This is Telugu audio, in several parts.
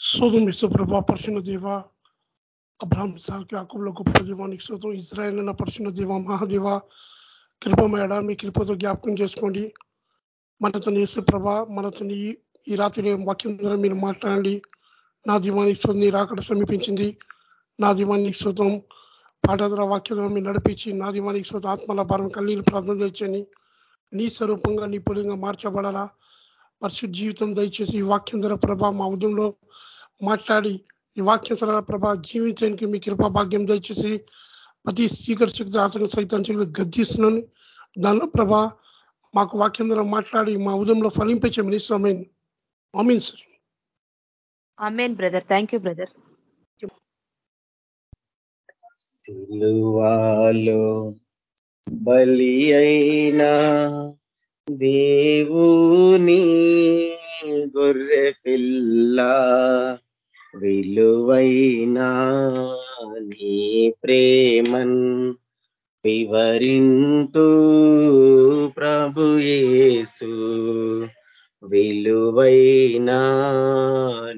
శోధం విశ్వప్రభ పరిశుణ దేవ అబ్రాహం సాకి అకుబుల గొప్ప దీవానికి శోధం ఇజ్రాయల్ అన్న పరిశుణ దేవ మహాదేవ కృపమేడ మీ కృపతో జ్ఞాపకం చేసుకోండి. మనతో యేసుప్రభ మనతో ఈ రాత్రి వాక్యం ద్వారా మీరు మాట్లాడండి. నా దీవానికి శోధం రాకడ సమీపించింది. నా దీవానికి శోధం పాట ద్వారా వాక్య ద్వారా మీరు నడిపించి నా దీవానికి శోధం ఆత్మల భారం కన్నీరు ప్రార్థన తెచ్చని నీ స్వరూపంగా నీ పొలిగా మార్చబడాలా. పరిశుద్ధ జీవితం దయచేసి ఈ వాక్యం ద్వారా ప్రభా మా ఉదయంలో మాట్లాడి ఈ వాక్యం ప్రభా జీవించడానికి మీ కృపా భాగ్యం దయచేసి ప్రతి స్వీకర శక్తి ఆచరణ సైతం గద్దిస్తున్నాను. దానిలో ప్రభా మాకు వాక్యం ధర మాట్లాడి మా ఉదయంలో ఫలింపే నిశ్చయమైన amen. Sir. Amen brother. Thank you brother. సిలువాలో బలి అయినా దేవుని గొర్రె పిల్ల విలువైనా నీ ప్రేమన్ వివరింతు ప్రభుయేసు విలువైనా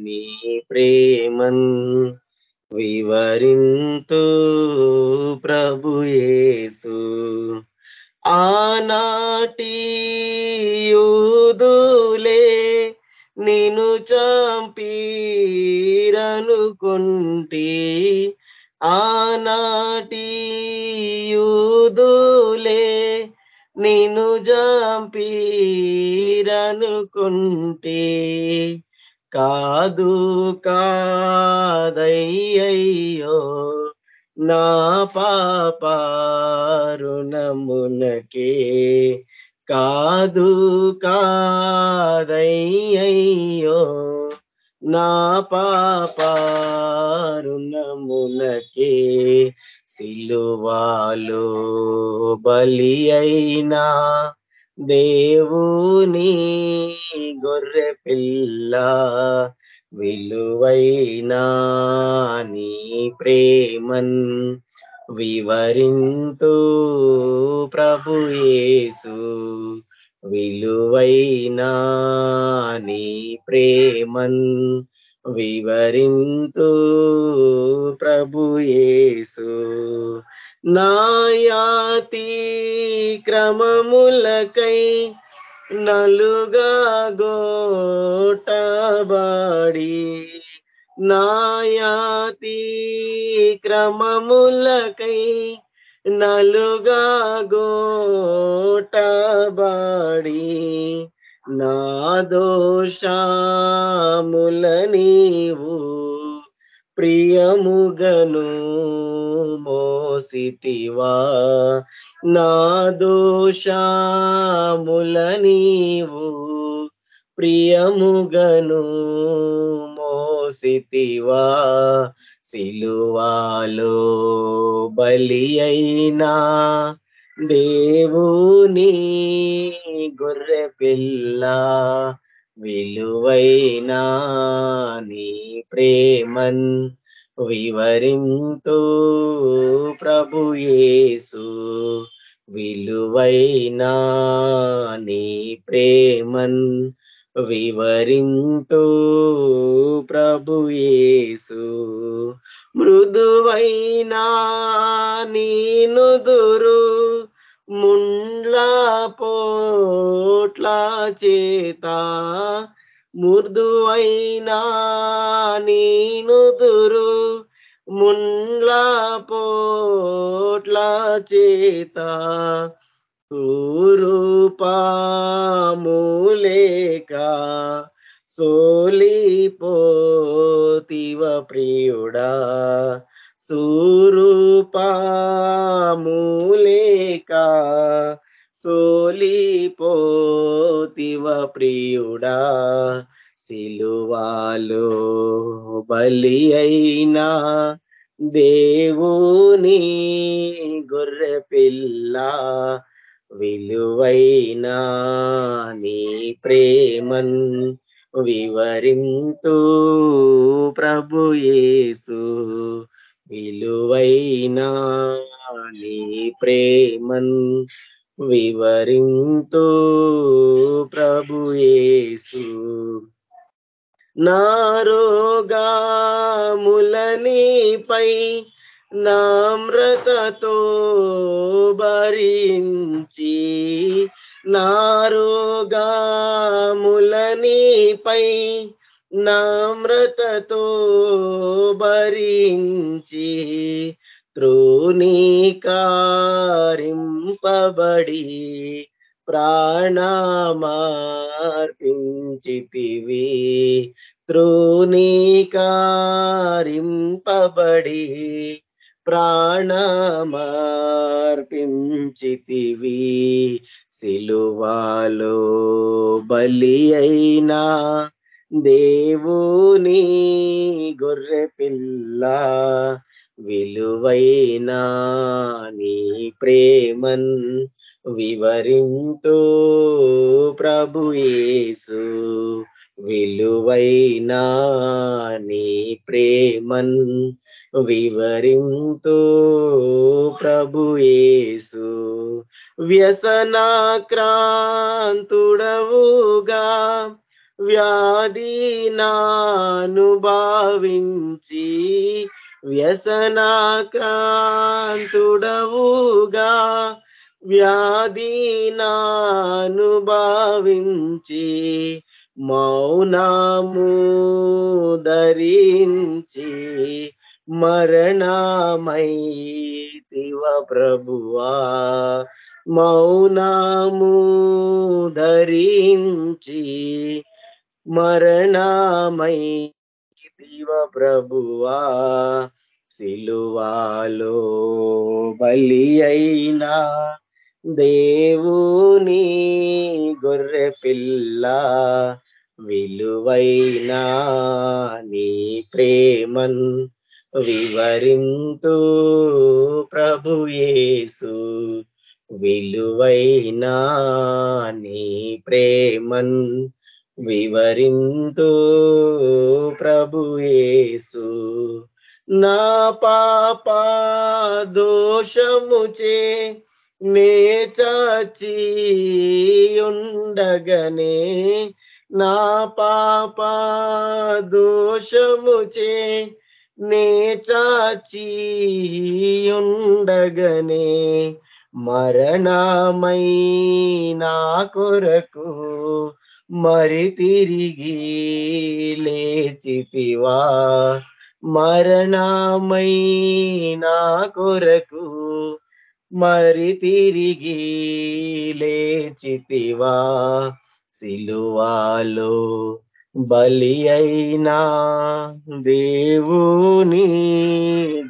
నీ ప్రేమన్ వివరింతు ప్రభుయేసు ఆనాటి యూదులే నేను చంపీరనుకుంటే ఆనాటి యూదులే నేను జంపీరనుకుంటే కాదు కాదయ్యయ్యో నా పాపారుణమునకే కాదు కాదయ్యో నా పాపారుణములకే సిలువాలో బలి అయినా దేవుని గొర్రె పిల్ల విలువైనా నీ ప్రేమన్ వివరింతు ప్రభుయేసు విలువైనా నీ ప్రేమన్ వివరింతు ప్రభుయేసు నాయాతి క్రమములకై నలుగా గోటబడి నాయాతి క్రమములకై నలుగా గోటబడి నా దోషముల నీవు ప్రియముగను మోసితివా. నా దోషముల నీవు ప్రియముగను మోసితివా సిలువాలో బలి అయినా దేవుని గొర్రె పిల్ల విలువైనా నీ ప్రేమన్ వివరింతో ప్రభుయేసు విలువైనా నీ ప్రేమన్ వివరింతు ప్రభుయేసు మృదువైనా నీనుదురు ముండ్ల పోట్ల చేత. మృదువైనా నీనుదురు ముండ్ల పోట్ల చేత. సూరూపములేక సోలిపోతివ ప్రియుడా. సూరూపములేక సోలిపోతివ ప్రియుడా. సిలువాలో బలి అయినా దేవుని గొర్రె పిల్ల విలువైనా నీ ప్రేమన్ వివరింతు ప్రభుయేసు విలువైనా నీ ప్రేమన్ వివరింతో ప్రభుయేసు నారోగాములనిపై నామ్రతతో భరించి నారోగాములనిపై నామ్రతతో భరించి త్రోణీకారింపబడి ప్రాణమార్పించితివి. త్రోణీకారింపబడి ప్రాణమార్పించితివి. సిలువాలో బలి అయినా దేవుని గొర్రె పిల్ల విలువైనా నీ ప్రేమన్ వివరింతో ప్రభుయేసు విలువైనా నీ ప్రేమన్ వివరింతో ప్రభుయేసు వ్యసనాక్రాంతుడవుగా వ్యాధినానుభావించి వ్యసనాక్రాంతుడవుగా వ్యాధినానుభావించి మౌనము ధరించి మరణమైతివ ప్రభువా మౌనము ధరించి మరణమై దివ ప్రభువా సిలువాలో బలి అయినా దేవుని గొర్రె పిల్ల విలువైనా నీ ప్రేమన్ వివరింతు ప్రభుయేసు విలువైనా నీ ప్రేమన్ వివరింతు ప్రభుయేసు నా పాప దోషముచే నే చచి ఉండగనే నా పాప దోషముచే నే చాచి మరణమై నా కొరకు మరి తిరిగి లేచితివా? మరణమై నా కొరకు మరి తిరిగి లేచితివా? సిలువాలో బలి అయినా దేవుని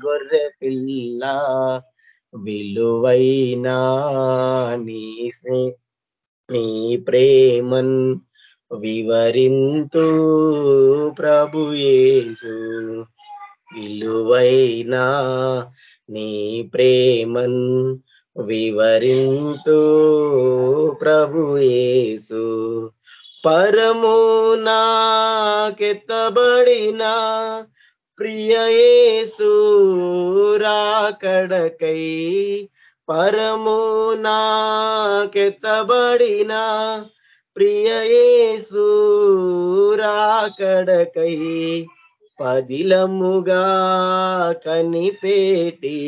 గొర్రె పిల్ల విలువైనా నీ నీ ప్రేమన్ వివరింతు ప్రభుయేసు విలువైనా నీ ప్రేమన్ వివరింతు ప్రభుయేసు పరము నాకెత్తబడిన ప్రియయేసు రాకడకై పరము నాకెత్తబడిన ప్రియయేసు రాకడకై పదిలముగా కనిపేటి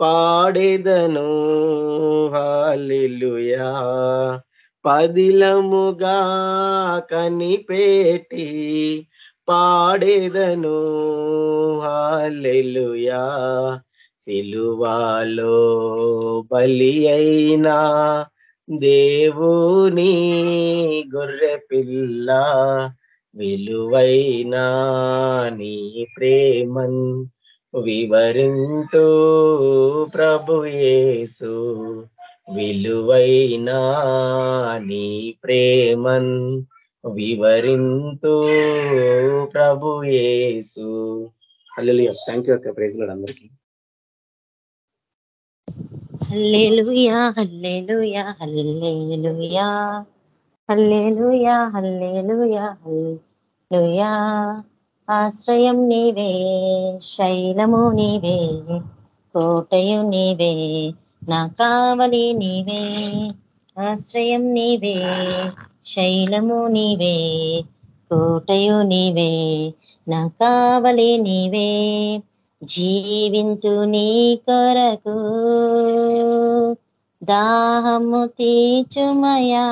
పాడెదను. హాలిలుయా పదిలముగా కనిపేటి పాడేదను. హాలెలుయా సిలువాలో బలి అయినా దేవుని గొర్రె పిల్ల విలువైనా నీ ప్రేమన్ వివరింతో ప్రభుయేసు విలువైనా నీ ప్రేమన్ వివరింతూ ప్రభుయేసు హల్లెలూయా. థ్యాంక్ యూ అక్క. ప్రైజ్ లాడ్ అందరికీ. Hallelujah hallelujah hallelujah. Hallelujah hallelujah hallelujah. ఆశ్రయం నీవే శైలము నీవే కోటయు నీవే నా కావలి నీవే ఆశ్రయం నీవే శైలము నీవే కోటయు నీవే నా కావలి నీవే జీవింతు నీ కొరకు దాహము తీచుమయా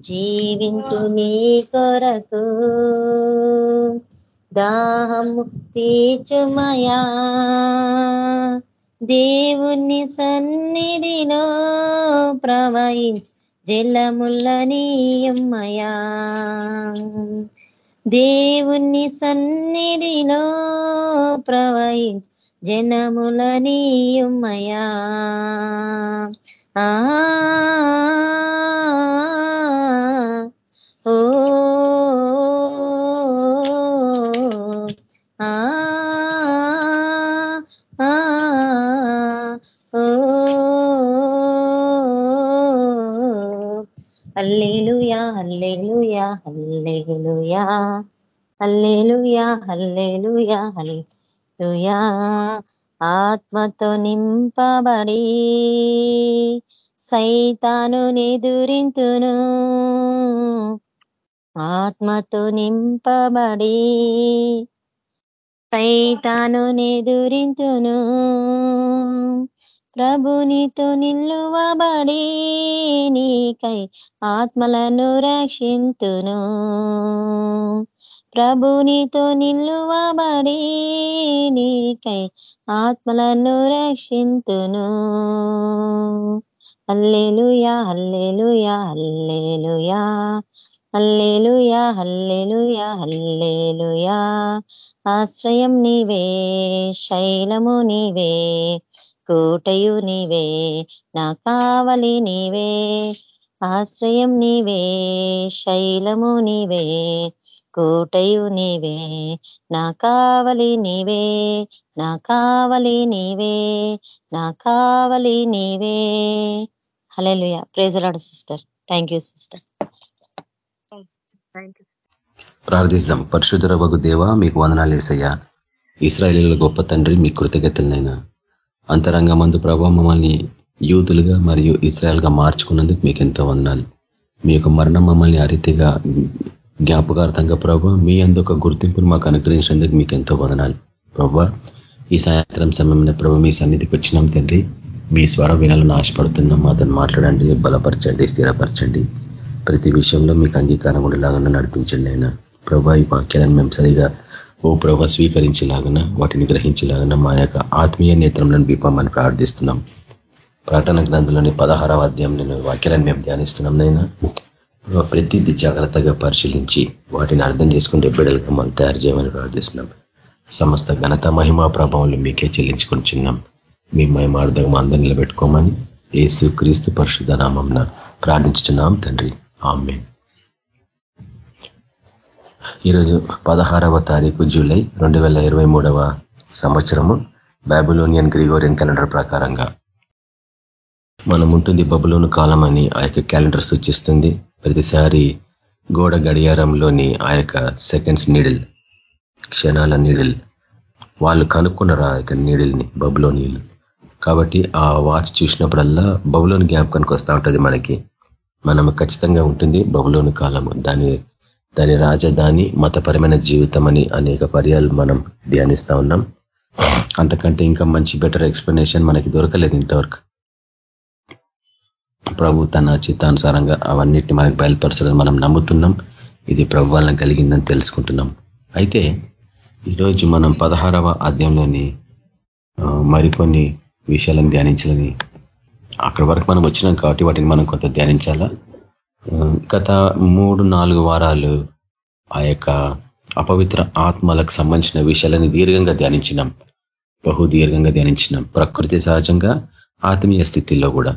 జీవింతు నీ కొరకు దాహము తీచుమయా దేవుని సన్నిధిలో ప్రవహించి జలముల్లనీయమ్మయా దేవుని సన్నిధిలో ప్రవహించి జనములనీయమ్మయా ఆ hallelujah hallelujah hallelujah hallelujah hallelujah hallelujah. ఆత్మతో నింపబడి సైతాను నిదురింతును. ఆత్మతో నింపబడి సైతాను నిదురింతును. ప్రభునితో నిల్లువబడి నీకై ఆత్మలను రక్షింతును. ప్రభునితో నిల్లువబడి నీకై ఆత్మలను రక్షింతును. Hallelujah hallelujah hallelujah hallelujah hallelujah hallelujah. ఆశ్రయం నీవే శైలము నీవే కోటయు నీవే నా కావలి నీవే ఆశ్రయం నీవే శైలము నీవే కోటయు నీవే నా కావలి నీవే నా కావలి నీవే నా కావలి నీవే. Hallelujah praise Lord sister thank you sister ప్రార్థిస్తాం. పరిశుద్ధ వగు దేవ మీకు వందనాలు వేసయ్యా ఇస్రాయలీల గొప్ప తండ్రి మీ కృతజ్ఞతలనైనా. అంతరంగమందు ప్రభావ మమ్మల్ని యూతులుగా మరియు ఇస్రాయల్గా మార్చుకున్నందుకు మీకు ఎంతో వందాలు మీ యొక్క మరణం మమ్మల్ని అరితిగా జ్ఞాపకార్థంగా ప్రభావ మీ అందు ఒక గుర్తింపును మాకు అనుగ్రహించినందుకు మీకు ఎంతో వదనాలు. ప్రభావ ఈ సాయంత్రం సమయంలో ప్రభు మీ సన్నిధికి వచ్చినాం తండ్రి. మీ స్వరం వినాలని ఆశపడుతున్నాం. అతను మాట్లాడండి బలపరచండి స్థిరపరచండి. ప్రతి విషయంలో మీకు అంగీకారం ఉండేలాగా నడిపించండి అయినా ప్రభా ఈ వాక్యాలను మేము సరిగా ఓ ప్రభ స్వీకరించేలాగన వాటిని గ్రహించేలాగన మా యొక్క ఆత్మీయ నేత్రంలో విప్పమని ప్రార్థిస్తున్నాం. ప్రకటన గ్రంథంలోని పదహారవ అధ్యాయంలో వాక్యాలను మేము ధ్యానిస్తున్నాం నైనా ప్రతిదీ జాగ్రత్తగా పరిశీలించి వాటిని అర్థం చేసుకుంటే బిడ్డలకు మనం తయారు చేయమని ప్రార్థిస్తున్నాం. సమస్త ఘనత మహిమా ప్రభావంలో మీకే చెల్లించుకొని చిన్నాం. మీ మహిమార్థం అందరు నిలబెట్టుకోమని ఏసు క్రీస్తు పరిశుద్ధ నామంన ప్రార్థించుతున్నాం తండ్రి. ఆమె ఈరోజు పదహారవ తారీఖు జూలై రెండు వేల ఇరవై మూడవ సంవత్సరము బాబులోనియన్ గ్రిగోరియన్ క్యాలెండర్ ప్రకారంగా. మనం ఉంటుంది బబులోను కాలం అని ఆ యొక్క క్యాలెండర్ సూచిస్తుంది. ప్రతిసారి గోడ గడియారంలోని ఆ యొక్క సెకండ్స్ నీడిల్ క్షణాల నీడిల్ వాళ్ళు కనుక్కున్నారు ఆ యొక్క నీడిల్ని బబులోనీలు కాబట్టి ఆ వాచ్ చూసినప్పుడల్లా బబులోని జ్ఞాపకానికి వస్తూ ఉంటుంది మనకి. మనం ఖచ్చితంగా ఉంటుంది బబులోని కాలము. దాని దాని రాజధాని మతపరమైన జీవితం అని అనేక పర్యాలు మనం ధ్యానిస్తా ఉన్నాం. అంతకంటే ఇంకా మంచి బెటర్ ఎక్స్ప్లెనేషన్ మనకి దొరకలేదు ఇంతవరకు. ప్రభు తన చిత్తానుసారంగా అవన్నిటిని మనకు బయలుపరచడం మనం నమ్ముతున్నాం. ఇది ప్రభు కలిగిందని తెలుసుకుంటున్నాం. అయితే ఈరోజు మనం పదహారవ అధ్యాయంలోని మరికొన్ని విషయాలను ధ్యానించాలని అక్కడి వరకు మనం వచ్చినాం కాబట్టి వాటిని మనం కొంత ధ్యానించాలా? గత మూడు నాలుగు వారాలు ఆ యొక్క అపవిత్ర ఆత్మలకు సంబంధించిన విషయాలని దీర్ఘంగా ధ్యానించినాం. బహు దీర్ఘంగా ధ్యానించినాం. ప్రకృతి సహజంగా ఆత్మీయ స్థితిలో కూడా.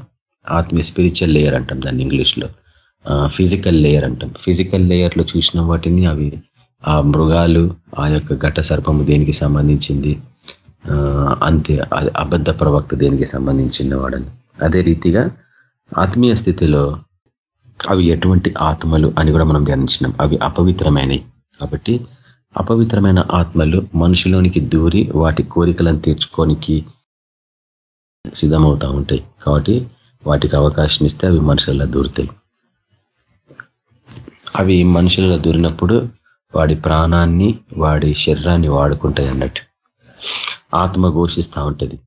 ఆత్మీయ స్పిరిచువల్ లేయర్ అంటాం దాన్ని ఇంగ్లీష్లో. ఫిజికల్ లేయర్ అంటాం. ఫిజికల్ లేయర్లో చూసిన వాటిని అవి ఆ మృగాలు ఆ యొక్క ఘట సర్పము దేనికి సంబంధించింది? అంతే అబద్ధ ప్రవక్త దేనికి సంబంధించిన వాడని. అదే రీతిగా ఆత్మీయ స్థితిలో అవి ఎటువంటి ఆత్మలు అని కూడా మనం ధ్యానించినాం. అవి అపవిత్రమైనవి కాబట్టి అపవిత్రమైన ఆత్మలు మనుషులోనికి దూరి వాటి కోరికలను తీర్చుకోనికి సిద్ధమవుతా ఉంటాయి. కాబట్టి వాటికి అవకాశం ఇస్తే అవి మనుషులలో దూరుతాయి. అవి మనుషులలో దూరినప్పుడు వాడి ప్రాణాన్ని వాడి శరీరాన్ని వాడుకుంటాయి అన్నట్టు. ఆత్మ ఘోషిస్తూ ఉంటుంది.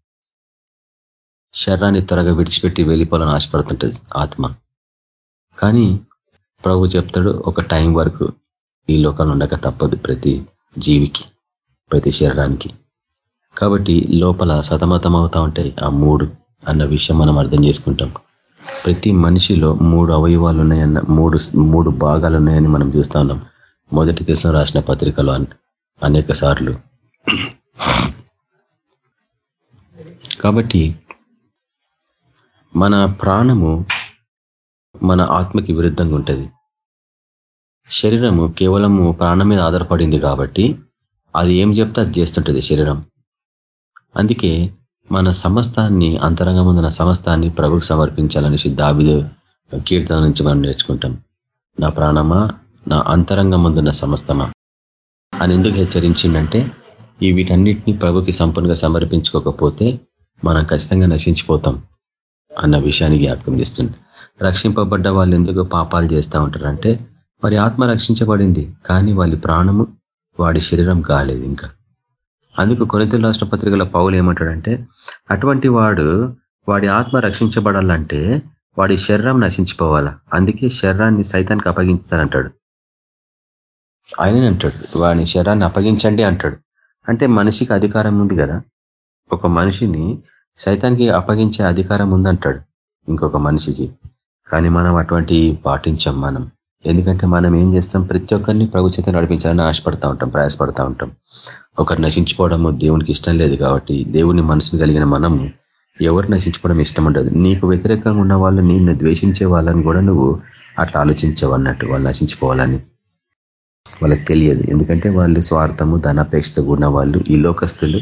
శరీరాన్ని త్వరగా విడిచిపెట్టి వెళ్ళిపోవాలని ఆశపడుతుంటుంది ఆత్మ. కానీ ప్రభు చెప్తాడు ఒక టైం వరకు ఈ లోకంలో ఉండక తప్పదు ప్రతి జీవికి ప్రతి శరీరానికి. కాబట్టి లోపల సతమతం అవుతా ఉంటాయి ఆ మూడు అన్న విషయం మనం అర్థం చేసుకుంటాం. ప్రతి మనిషిలో మూడు అవయవాలు ఉన్నాయన్న మూడు మూడు భాగాలు ఉన్నాయని మనం చూస్తా ఉన్నాం. మొదటి దశలో రాసిన పత్రికలు అనేక సార్లు. కాబట్టి మన ప్రాణము మన ఆత్మకి విరుద్ధంగా ఉంటుంది. శరీరము కేవలము ప్రాణం మీద ఆధారపడింది కాబట్టి అది ఏం చెప్తే అది చేస్తుంటుంది శరీరం. అందుకే మన సమస్తాన్ని అంతరంగముందున సమస్తాన్ని ప్రభుకు సమర్పించాలనేసి దావిదు కీర్తన నుంచి మనం నేర్చుకుంటాం. నా ప్రాణమా నా అంతరంగముందున సమస్తమా అని ఎందుకు హెచ్చరించిందంటే ఈ వీటన్నిటిని ప్రభుకి సంపూర్ణంగా సమర్పించుకోకపోతే మనం ఖచ్చితంగా నశించిపోతాం అన్న విషయాన్ని జ్ఞాపకం చేస్తుంది. రక్షింపబడ్డ వాళ్ళు ఎందుకు పాపాలు చేస్తూ ఉంటారంటే వారి ఆత్మ రక్షించబడింది కానీ వాళ్ళ ప్రాణము వాడి శరీరం కాలేదు ఇంకా. అందుకు కొనితల రాష్ట్ర పత్రికల పౌలు ఏమంటాడంటే అటువంటి వాడు వాడి ఆత్మ రక్షించబడాలంటే వాడి శరీరం నశించిపోవాలా? అందుకే శరీరాన్ని సైతానికి అప్పగించుతారంటాడు ఆయననే అంటాడు వాడి శరీరాన్ని అప్పగించండి అంటాడు. అంటే మనిషికి అధికారం ఉంది కదా? ఒక మనిషిని సైతానికి అప్పగించే అధికారం ఉందంటాడు ఇంకొక మనిషికి. కానీ మనం అటువంటి పాటించాం మనం. ఎందుకంటే మనం ఏం చేస్తాం? ప్రతి ఒక్కరిని ప్రభుత్వం నడిపించాలని ఆశపడతా ఉంటాం ప్రయాసపడతా ఉంటాం. ఒకరు నశించుకోవడము దేవునికి ఇష్టం లేదు కాబట్టి దేవుని మనసుని కలిగిన మనము ఎవరు నశించుకోవడం ఇష్టం ఉండదు. నీకు వ్యతిరేకంగా ఉన్న వాళ్ళు నిన్ను ద్వేషించే వాళ్ళని కూడా నువ్వు అట్లా ఆలోచించవు అన్నట్టు వాళ్ళు నశించుకోవాలని వాళ్ళకి తెలియదు. ఎందుకంటే వాళ్ళు స్వార్థము ధనాపేక్షతో ఉన్న వాళ్ళు ఈ లోకస్తులు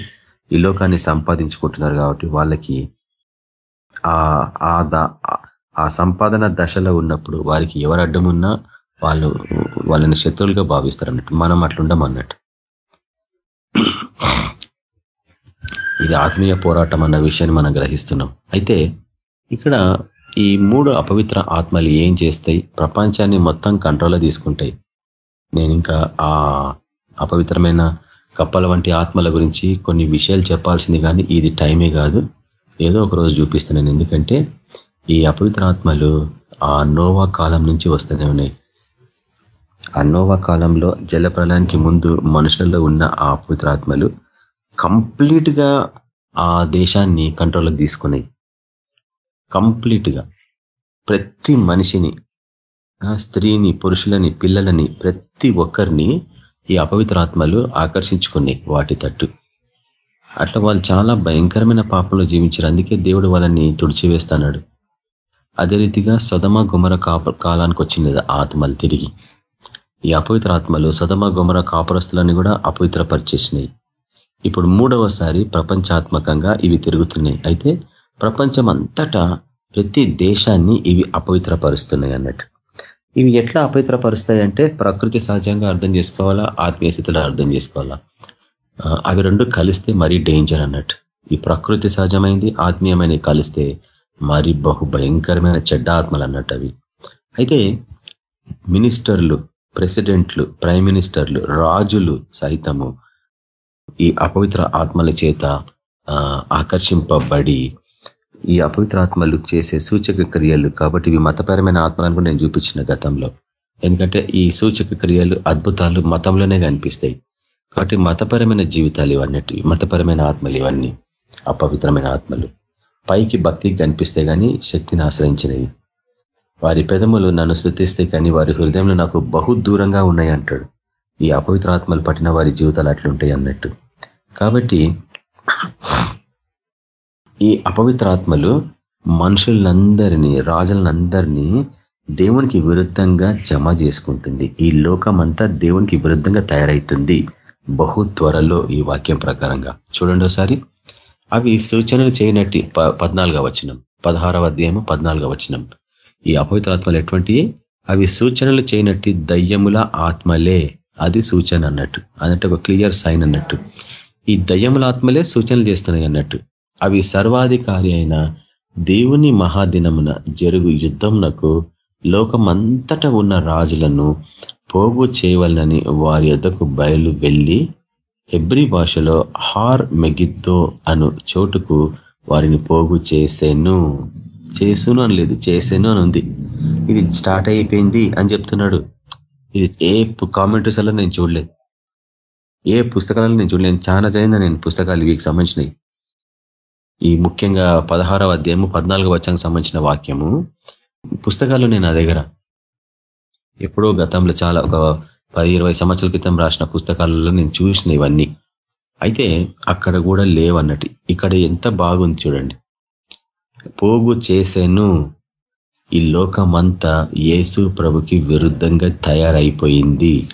ఈ లోకాన్ని సంపాదించుకుంటున్నారు కాబట్టి వాళ్ళకి ఆ ఆ సంపాదన దశలో ఉన్నప్పుడు వారికి ఎవరు అడ్డమున్నా వాళ్ళు వాళ్ళని శత్రువులుగా భావిస్తారు అన్నట్టు. మనం అట్లుండం అన్నట్టు. ఇది ఆత్మీయ పోరాటం అన్న విషయాన్ని మనం గ్రహిస్తున్నాం. అయితే ఇక్కడ ఈ మూడు అపవిత్ర ఆత్మలు ఏం చేస్తాయి? ప్రపంచాన్ని మొత్తం కంట్రోల్లో తీసుకుంటాయి. నేను ఇంకా ఆ అపవిత్రమైన కప్పల వంటి ఆత్మల గురించి కొన్ని విషయాలు చెప్పాల్సింది కానీ ఇది టైమే కాదు. ఏదో ఒక రోజు చూపిస్తున్నాను ఎందుకంటే ఈ అపవిత్ర ఆత్మలు ఆ నోవా కాలం నుంచి వస్తూనే ఉన్నాయి. ఆ నోవా కాలంలో జలప్రలయానికి ముందు మనుషులలో ఉన్న ఆ అపవిత్రాత్మలు కంప్లీట్గా ఆ దేశాన్ని కంట్రోల్కి తీసుకున్నాయి. కంప్లీట్గా. ప్రతి మనిషిని స్త్రీని పురుషులని పిల్లలని ప్రతి ఒక్కరిని ఈ అపవిత్రాత్మలు ఆకర్షించుకున్నాయి వాటి తట్టు. అట్లా వాళ్ళు చాలా భయంకరమైన పాపంలో జీవించారు. అందుకే దేవుడు వాళ్ళని తుడిచివేస్తున్నాడు. అదే రీతిగా సదమ గుమర కాలానికి వచ్చింది ఆత్మలు తిరిగి. ఈ అపవిత్ర ఆత్మలు సదమ గుమర కాపురస్తులని కూడా అపవిత్రపరిచేసినాయి. ఇప్పుడు మూడవసారి ప్రపంచాత్మకంగా ఇవి తిరుగుతున్నాయి. అయితే ప్రపంచం అంతటా ప్రతి దేశాన్ని ఇవి అపవిత్రపరుస్తున్నాయి అన్నట్టు. ఇవి ఎట్లా అపవిత్రపరుస్తాయి అంటే ప్రకృతి సహజంగా అర్థం చేసుకోవాలా ఆత్మీయ స్థితిలో అర్థం చేసుకోవాలా? అవి రెండు కలిస్తే మరీ డేంజర్ అన్నట్టు. ఈ ప్రకృతి సహజమైంది ఆత్మీయమైనవి కలిస్తే మరి బహు భయంకరమైన చెడ్డ ఆత్మలు అన్నట్టు అవి అయితే మినిస్టర్లు ప్రెసిడెంట్లు ప్రైమ్ మినిస్టర్లు రాజులు సైతము ఈ అపవిత్ర ఆత్మల చేత ఆకర్షింపబడి ఈ అపవిత్ర ఆత్మలు చేసే సూచక క్రియలు కాబట్టి ఇవి మతపరమైన ఆత్మలను కూడా నేను చూపించిన గతంలో. ఎందుకంటే ఈ సూచక క్రియలు అద్భుతాలు మతంలోనే కనిపిస్తాయి. కాబట్టి మతపరమైన జీవితాలు ఇవన్నట్టు మతపరమైన ఆత్మలు ఇవన్నీ అపవిత్రమైన ఆత్మలు. పైకి భక్తికి కనిపిస్తే కానీ శక్తిని ఆశ్రయించినవి. వారి పెదములు నన్ను శృతిస్తే కానీ వారి హృదయంలో నాకు బహు దూరంగా ఉన్నాయి అంటాడు. ఈ అపవిత్ర ఆత్మలు పట్టిన వారి జీవితాలు అట్లుంటాయి అన్నట్టు. కాబట్టి ఈ అపవిత్ర ఆత్మలు మనుషులందరినీ రాజులందరినీ దేవునికి విరుద్ధంగా జమ చేసుకుంటుంది. ఈ లోకం అంతా దేవునికి విరుద్ధంగా తయారవుతుంది బహు త్వరలో ఈ వాక్యం ప్రకారంగా. చూడండి ఒకసారి. అవి సూచనలు చేయనట్టి పద్నాలుగవ వచనం పదహారవ అధ్యాయము పద్నాలుగవ వచనం. ఈ అపవిత్రాత్మలు ఎటువంటి అవి సూచనలు చేయనట్టి దయ్యముల ఆత్మలే అది సూచన అన్నట్టు. అన్నట్టు ఒక క్లియర్ సైన్ అన్నట్టు. ఈ దయ్యముల ఆత్మలే సూచనలు చేస్తున్నాయి అన్నట్టు. అవి సర్వాధికారి అయిన దేవుని మహాదినమున జరుగు యుద్ధంనకు లోకమంతట ఉన్న రాజులను పోగు చేయవలనని వారి యొద్దకు బయలు వెళ్ళి హెబ్రి భాషలో హార్ మెగిద్దో అను చోటుకు వారిని పోగు చేసేను. చేసును అని లేదు చేసేను అని ఉంది ఇది స్టార్ట్ అయిపోయింది అని చెప్తున్నాడు. ఇది ఏ కామెంటరీస్ అలా నేను చూడలేదు. ఏ పుస్తకాలను నేను చూడలేను చాలా చదివిన నేను పుస్తకాలు వీటికి సంబంధించినవి. ఈ ముఖ్యంగా పదహారవ అధ్యాయము పద్నాలుగవ వచ్చానికి సంబంధించిన వాక్యము. పుస్తకాలు నేను నా దగ్గర. ఎప్పుడో గతంలో చాలా ఒక పది ఇరవై సంవత్సరాల క్రితం రాసిన పుస్తకాలలో నేను చూసిన ఇవన్నీ. అయితే అక్కడ కూడా లేవన్నట్టు. ఇక్కడ ఎంత బాగుంది చూడండి. పోగు చేసేను ఈ లోకమంతా యేసు ప్రభుకి విరుద్ధంగా తయారైపోయింది.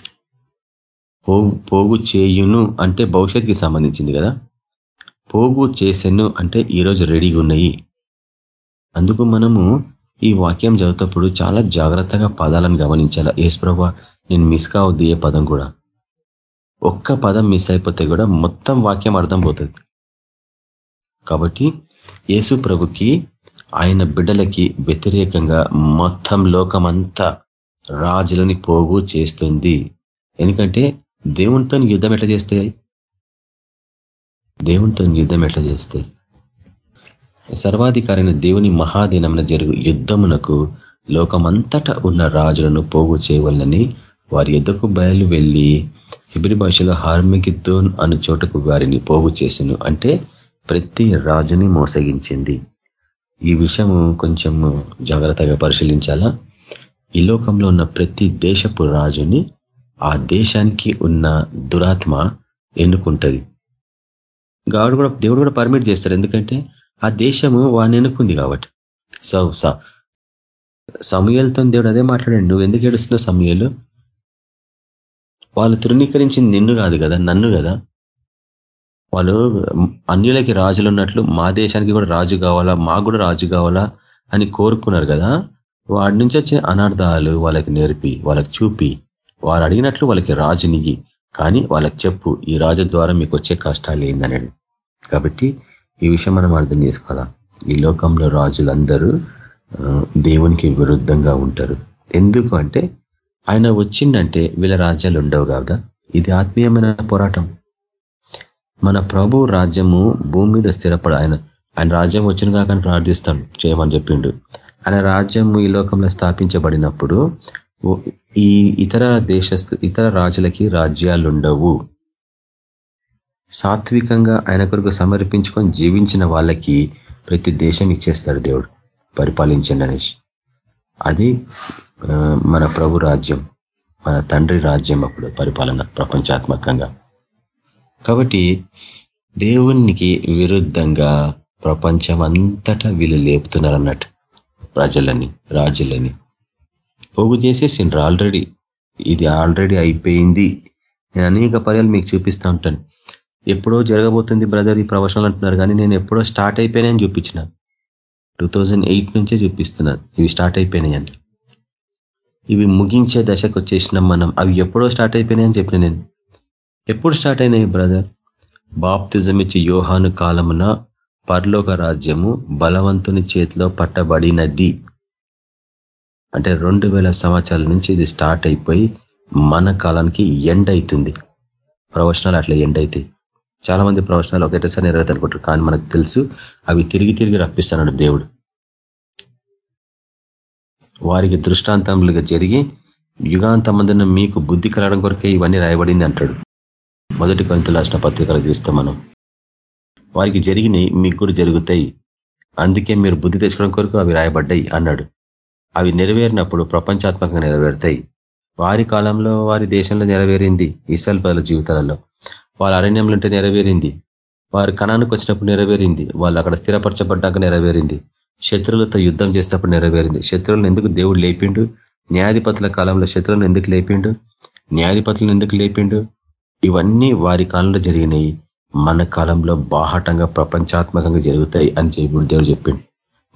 పోగు పోగు చేయును అంటే భవిష్యత్తుకి సంబంధించింది కదా. పోగు చేసెను అంటే ఈరోజు రెడీగా ఉన్నాయి. అందుకు మనము ఈ వాక్యం చదువుతప్పుడు చాలా జాగ్రత్తగా పదాలను గమనించాలా. ఏసుప్రభ నేను మిస్ కావద్దు ఏ పదం కూడా. ఒక్క పదం మిస్ అయిపోతే కూడా మొత్తం వాక్యం అర్థం పోతుంది. కాబట్టి యేసు ప్రభుకి ఆయన బిడ్డలకి వ్యతిరేకంగా మొత్తం లోకమంతా రాజులని పోగు చేస్తుంది. ఎందుకంటే దేవునితో యుద్ధం ఎట్లా చేస్తాయి దేవునితో యుద్ధం ఎట్లా చేస్తాయి సర్వాధికారైన దేవుని మహాదినమున జరుగు యుద్ధమునకు లోకమంతట ఉన్న రాజులను పోగు చేయవలనని వారి ఎద్దకు బయలు వెళ్ళి హిబ్రి భాషలో హార్మిగిద్దోన్ అను చోటకు వారిని పోగు చేసిను అంటే ప్రతి రాజుని మోసగించింది. ఈ విషయము కొంచెము జాగ్రత్తగా పరిశీలించాలా? ఈ లోకంలో ఉన్న ప్రతి దేశపు రాజుని ఆ దేశానికి ఉన్న దురాత్మ ఎన్నుకుంటుంది. గాడు కూడా దేవుడు కూడా పర్మిట్ చేస్తారు. ఎందుకంటే ఆ దేశము వాడిని ఎన్నుకుంది కాబట్టి. సో సమయాలతో దేవుడు అదే మాట్లాడండి. నువ్వు ఎందుకు ఏడుస్తున్నావు సమయాలు? వాళ్ళు తృణీకరించింది నిన్ను కాదు కదా నన్ను కదా? వాళ్ళు అన్యులకి రాజులు ఉన్నట్లు మా దేశానికి కూడా రాజు కావాలా మాకు కూడా రాజు కావాలా అని కోరుకున్నారు కదా? వాడి నుంచి వచ్చే అనార్థాలు వాళ్ళకి నేర్పి వాళ్ళకి చూపి వారు అడిగినట్లు వాళ్ళకి రాజునిగి కానీ వాళ్ళకి చెప్పు ఈ రాజు ద్వారా మీకు వచ్చే కష్టాలు ఏందనేది. కాబట్టి ఈ విషయం మనం అర్థం చేసుకోవాలా? ఈ లోకంలో రాజులందరూ దేవునికి విరుద్ధంగా ఉంటారు. ఎందుకు అంటే ఆయన వచ్చిండంటే వీళ్ళ రాజ్యాలు ఉండవు కాదా ఇది ఆత్మీయమైన పోరాటం. మన ప్రభు రాజ్యము భూమి మీద స్థిరపడ ఆయన ఆయన రాజ్యం వచ్చిన కాకని ప్రార్థిస్తాం చేయమని చెప్పిండు. ఆయన రాజ్యం ఈ లోకంలో స్థాపించబడినప్పుడు ఈ ఇతర దేశస్తు ఇతర రాజులకి రాజ్యాలు ఉండవు సాత్వికంగా ఆయన కొరకు సమర్పించుకొని జీవించిన వాళ్ళకి ప్రతి దేశం ఇచ్చేస్తాడు దేవుడు. పరిపాలించండి అనేసి అది మన ప్రభు రాజ్యం మన తండ్రి రాజ్యం అప్పుడు పరిపాలన ప్రపంచాత్మకంగా. కాబట్టి దేవునికి విరుద్ధంగా ప్రపంచం అంతటా వీళ్ళు లేపుతున్నారు అన్నట్టు ప్రజలని రాజులని. పోగు చేసేసిండ్రు ఆల్రెడీ. ఇది ఆల్రెడీ అయిపోయింది. నేను అనేక పర్యాలు మీకు చూపిస్తూ ఉంటాను. ఎప్పుడో జరగబోతుంది బ్రదర్ ఈ ప్రవచనాలు అంటున్నారు కానీ నేను ఎప్పుడో స్టార్ట్ అయిపోయినాయని చూపించిన టూ థౌజండ్ ఎయిట్ నుంచే చూపిస్తున్నాను. ఇవి స్టార్ట్ అయిపోయినాయి అంటే ఇవి ముగించే దశకు వచ్చేసినాం మనం అవి ఎప్పుడో స్టార్ట్ అయిపోయినాయని చెప్పిన నేను. ఎప్పుడు స్టార్ట్ అయినాయి బ్రదర్? బాప్తిజం ఇచ్చి యోహాను కాలమున పర్లోక రాజ్యము బలవంతుని చేతిలో పట్టబడినది. అంటే రెండు సంవత్సరాల నుంచి ఇది స్టార్ట్ అయిపోయి మన కాలానికి ఎండ్ అవుతుంది ప్రవచనాలు అట్లా ఎండ్ అవుతాయి చాలా మంది ప్రవచనాలు ఒకటేసారి నెరవేరుతారు అనుకుంటారు కానీ మనకు తెలుసు అవి తిరిగి తిరిగి రప్పిస్తున్నాడు దేవుడు. వారికి దృష్టాంతములుగా జరిగి యుగాంతమందున మీకు బుద్ధి కలగడం కొరకే ఇవన్నీ రాయబడింది అంటాడు. మొదటి కొంతలు రాసిన పత్రికలు చూస్తాం మనం వారికి జరిగినాయి మీకు కూడా జరుగుతాయి. అందుకే మీరు బుద్ధి తెచ్చుకోవడం కొరకు అవి రాయబడ్డాయి అన్నాడు. అవి నెరవేరినప్పుడు ప్రపంచాత్మకంగా నెరవేరుతాయి. వారి కాలంలో వారి దేశంలో నెరవేరింది ఇసల్పాల జీవితాలలో. వాళ్ళ అరణ్యంలో నెరవేరింది. వారు కణానికి వచ్చినప్పుడు నెరవేరింది. వాళ్ళు అక్కడ స్థిరపరచబడ్డాక నెరవేరింది. శత్రువులతో యుద్ధం చేసినప్పుడు నెరవేరింది. శత్రువులను ఎందుకు దేవుడు లేపిండు? న్యాయాధిపతుల కాలంలో శత్రువులను ఎందుకు లేపిండు? న్యాయాధిపతులను ఎందుకు లేపిండు? ఇవన్నీ వారి కాలంలో జరిగినాయి. మన కాలంలో బాహటంగా ప్రపంచాత్మకంగా జరుగుతాయి అని చెప్పి దేవుడు చెప్పిండు.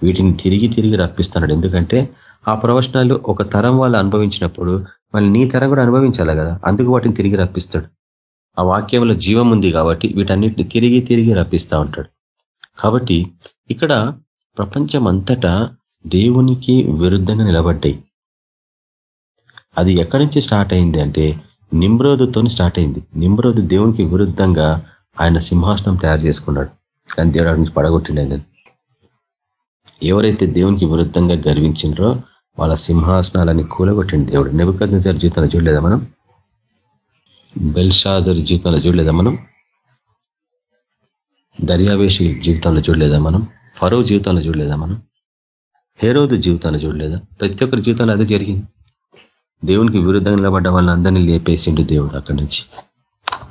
వీటిని తిరిగి తిరిగి రప్పిస్తున్నాడు. ఎందుకంటే ఆ ప్రవచనాలు ఒక తరం వాళ్ళు అనుభవించినప్పుడు మళ్ళీ నీ తరం కూడా అనుభవించాలి కదా? అందుకు వాటిని తిరిగి రప్పిస్తాడు. ఆ వాక్యంలో జీవం ఉంది కాబట్టి వీటన్నిటిని తిరిగి తిరిగి రప్పిస్తూ ఉంటాడు. కాబట్టి ఇక్కడ ప్రపంచం అంతటా దేవునికి విరుద్ధంగా నిలబడ్డాయి. అది ఎక్కడి నుంచి స్టార్ట్ అయింది అంటే నిమ్రోధుతో స్టార్ట్ అయింది. నిమ్రోధు దేవునికి విరుద్ధంగా ఆయన సింహాసనం తయారు చేసుకున్నాడు. కానీ దేవుడు నుంచి పడగొట్టిండు ఆయన ఎవరైతే దేవునికి విరుద్ధంగా గర్వించినరో వాళ్ళ సింహాసనాలని కూలగొట్టింది దేవుడు. నెబద్ జీవితంలో చూడలేదా మనం? బెల్షాజర్ జీవితంలో చూడలేదా మనం? దర్యావేషి జీవితంలో చూడలేదా మనం? ఫరో జీవితంలో చూడలేదా మనం? హేరోదు జీవితాన్ని చూడలేదా? ప్రతి ఒక్కరి జీవితంలో అదే జరిగింది. దేవునికి విరుద్ధంగా నిలబడ్డ వాళ్ళందరినీ లేపేసిండు దేవుడు అక్కడి నుంచి.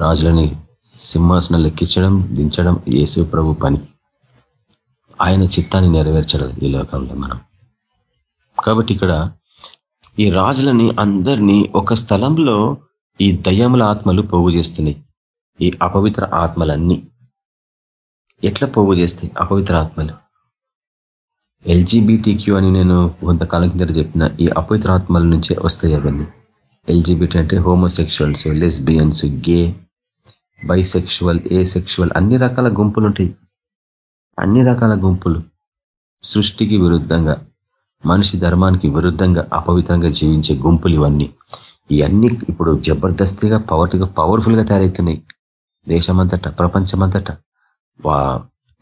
రాజులని సింహాసనం లెక్కించడం దించడం యేసు ప్రభు పని. ఆయన చిత్తాన్ని నెరవేర్చడం ఈ లోకంలో మనం. కాబట్టి ఇక్కడ ఈ రాజులని అందరినీ ఒక స్థలంలో ఈ దయ్యముల ఆత్మలు పోగు చేస్తున్నాయి. ఈ అపవిత్ర ఆత్మలన్నీ. ఎట్లా పోగు చేస్తాయి? అపవిత్ర ఆత్మలు. ఎల్జీబీటీక్యూ అని నేను కొంతకాలం కింద చెప్పిన ఈ అపవిత్ర ఆత్మల నుంచే వస్తాయి అవన్నీ. ఎల్జీబీటీ అంటే homosexuals lesbians gay bisexual asexual అన్ని రకాల గుంపులు ఉంటాయి. అన్ని రకాల గుంపులు. సృష్టికి విరుద్ధంగా మనిషి ధర్మానికి విరుద్ధంగా అపవిత్రంగా జీవించే గుంపులు ఇవన్నీ. ఇవన్నీ ఇప్పుడు జబర్దస్తిగా పవర్గా పవర్ఫుల్గా తయారవుతున్నాయి. దేశమంతట ప్రపంచమంతట.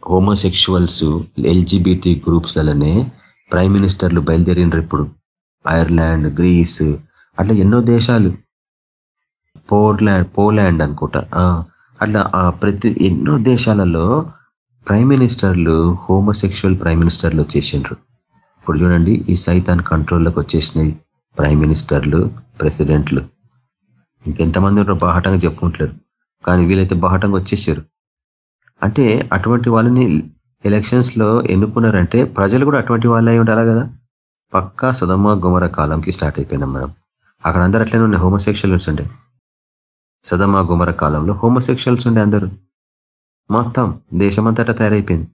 హోమోసెక్షువల్స్ ఎల్జీబీటీ గ్రూప్స్లలోనే ప్రైమ్ మినిస్టర్లు బయలుదేరినరు ఇప్పుడు ఐర్లాండ్ గ్రీస్ అట్లా ఎన్నో దేశాలు. పోర్లాండ్ పోలాండ్ అనుకుంటా. అట్లా ప్రతి ఎన్నో దేశాలలో ప్రైమ్ మినిస్టర్లు హోమోసెక్షువల్ ప్రైమ్ మినిస్టర్లు వచ్చేసిండ్రు. ఇప్పుడు చూడండి ఈ సైతాన్ కంట్రోల్లోకి వచ్చేసినాయి ప్రైమ్ మినిస్టర్లు ప్రెసిడెంట్లు. ఇంకెంతమంది ఉంటారు బాహటంగా చెప్పుకుంటారు కానీ వీళ్ళైతే బాహటంగా వచ్చేసారు. అంటే అటువంటి వాళ్ళని ఎలక్షన్స్లో ఎన్నుకున్నారంటే ప్రజలు కూడా అటువంటి వాళ్ళే ఉండాలి కదా? పక్కా సుధమ గుమర కాలంకి స్టార్ట్ అయిపోయినాం మనం అక్కడ అందరు అట్లనే ఉన్నాయి హోమోసెక్షువల్స్ ఉండే. సుధమ గుమర కాలంలో హోమోసెక్షువల్స్ ఉండే అందరూ. మొత్తం దేశమంతటా తయారైపోయింది.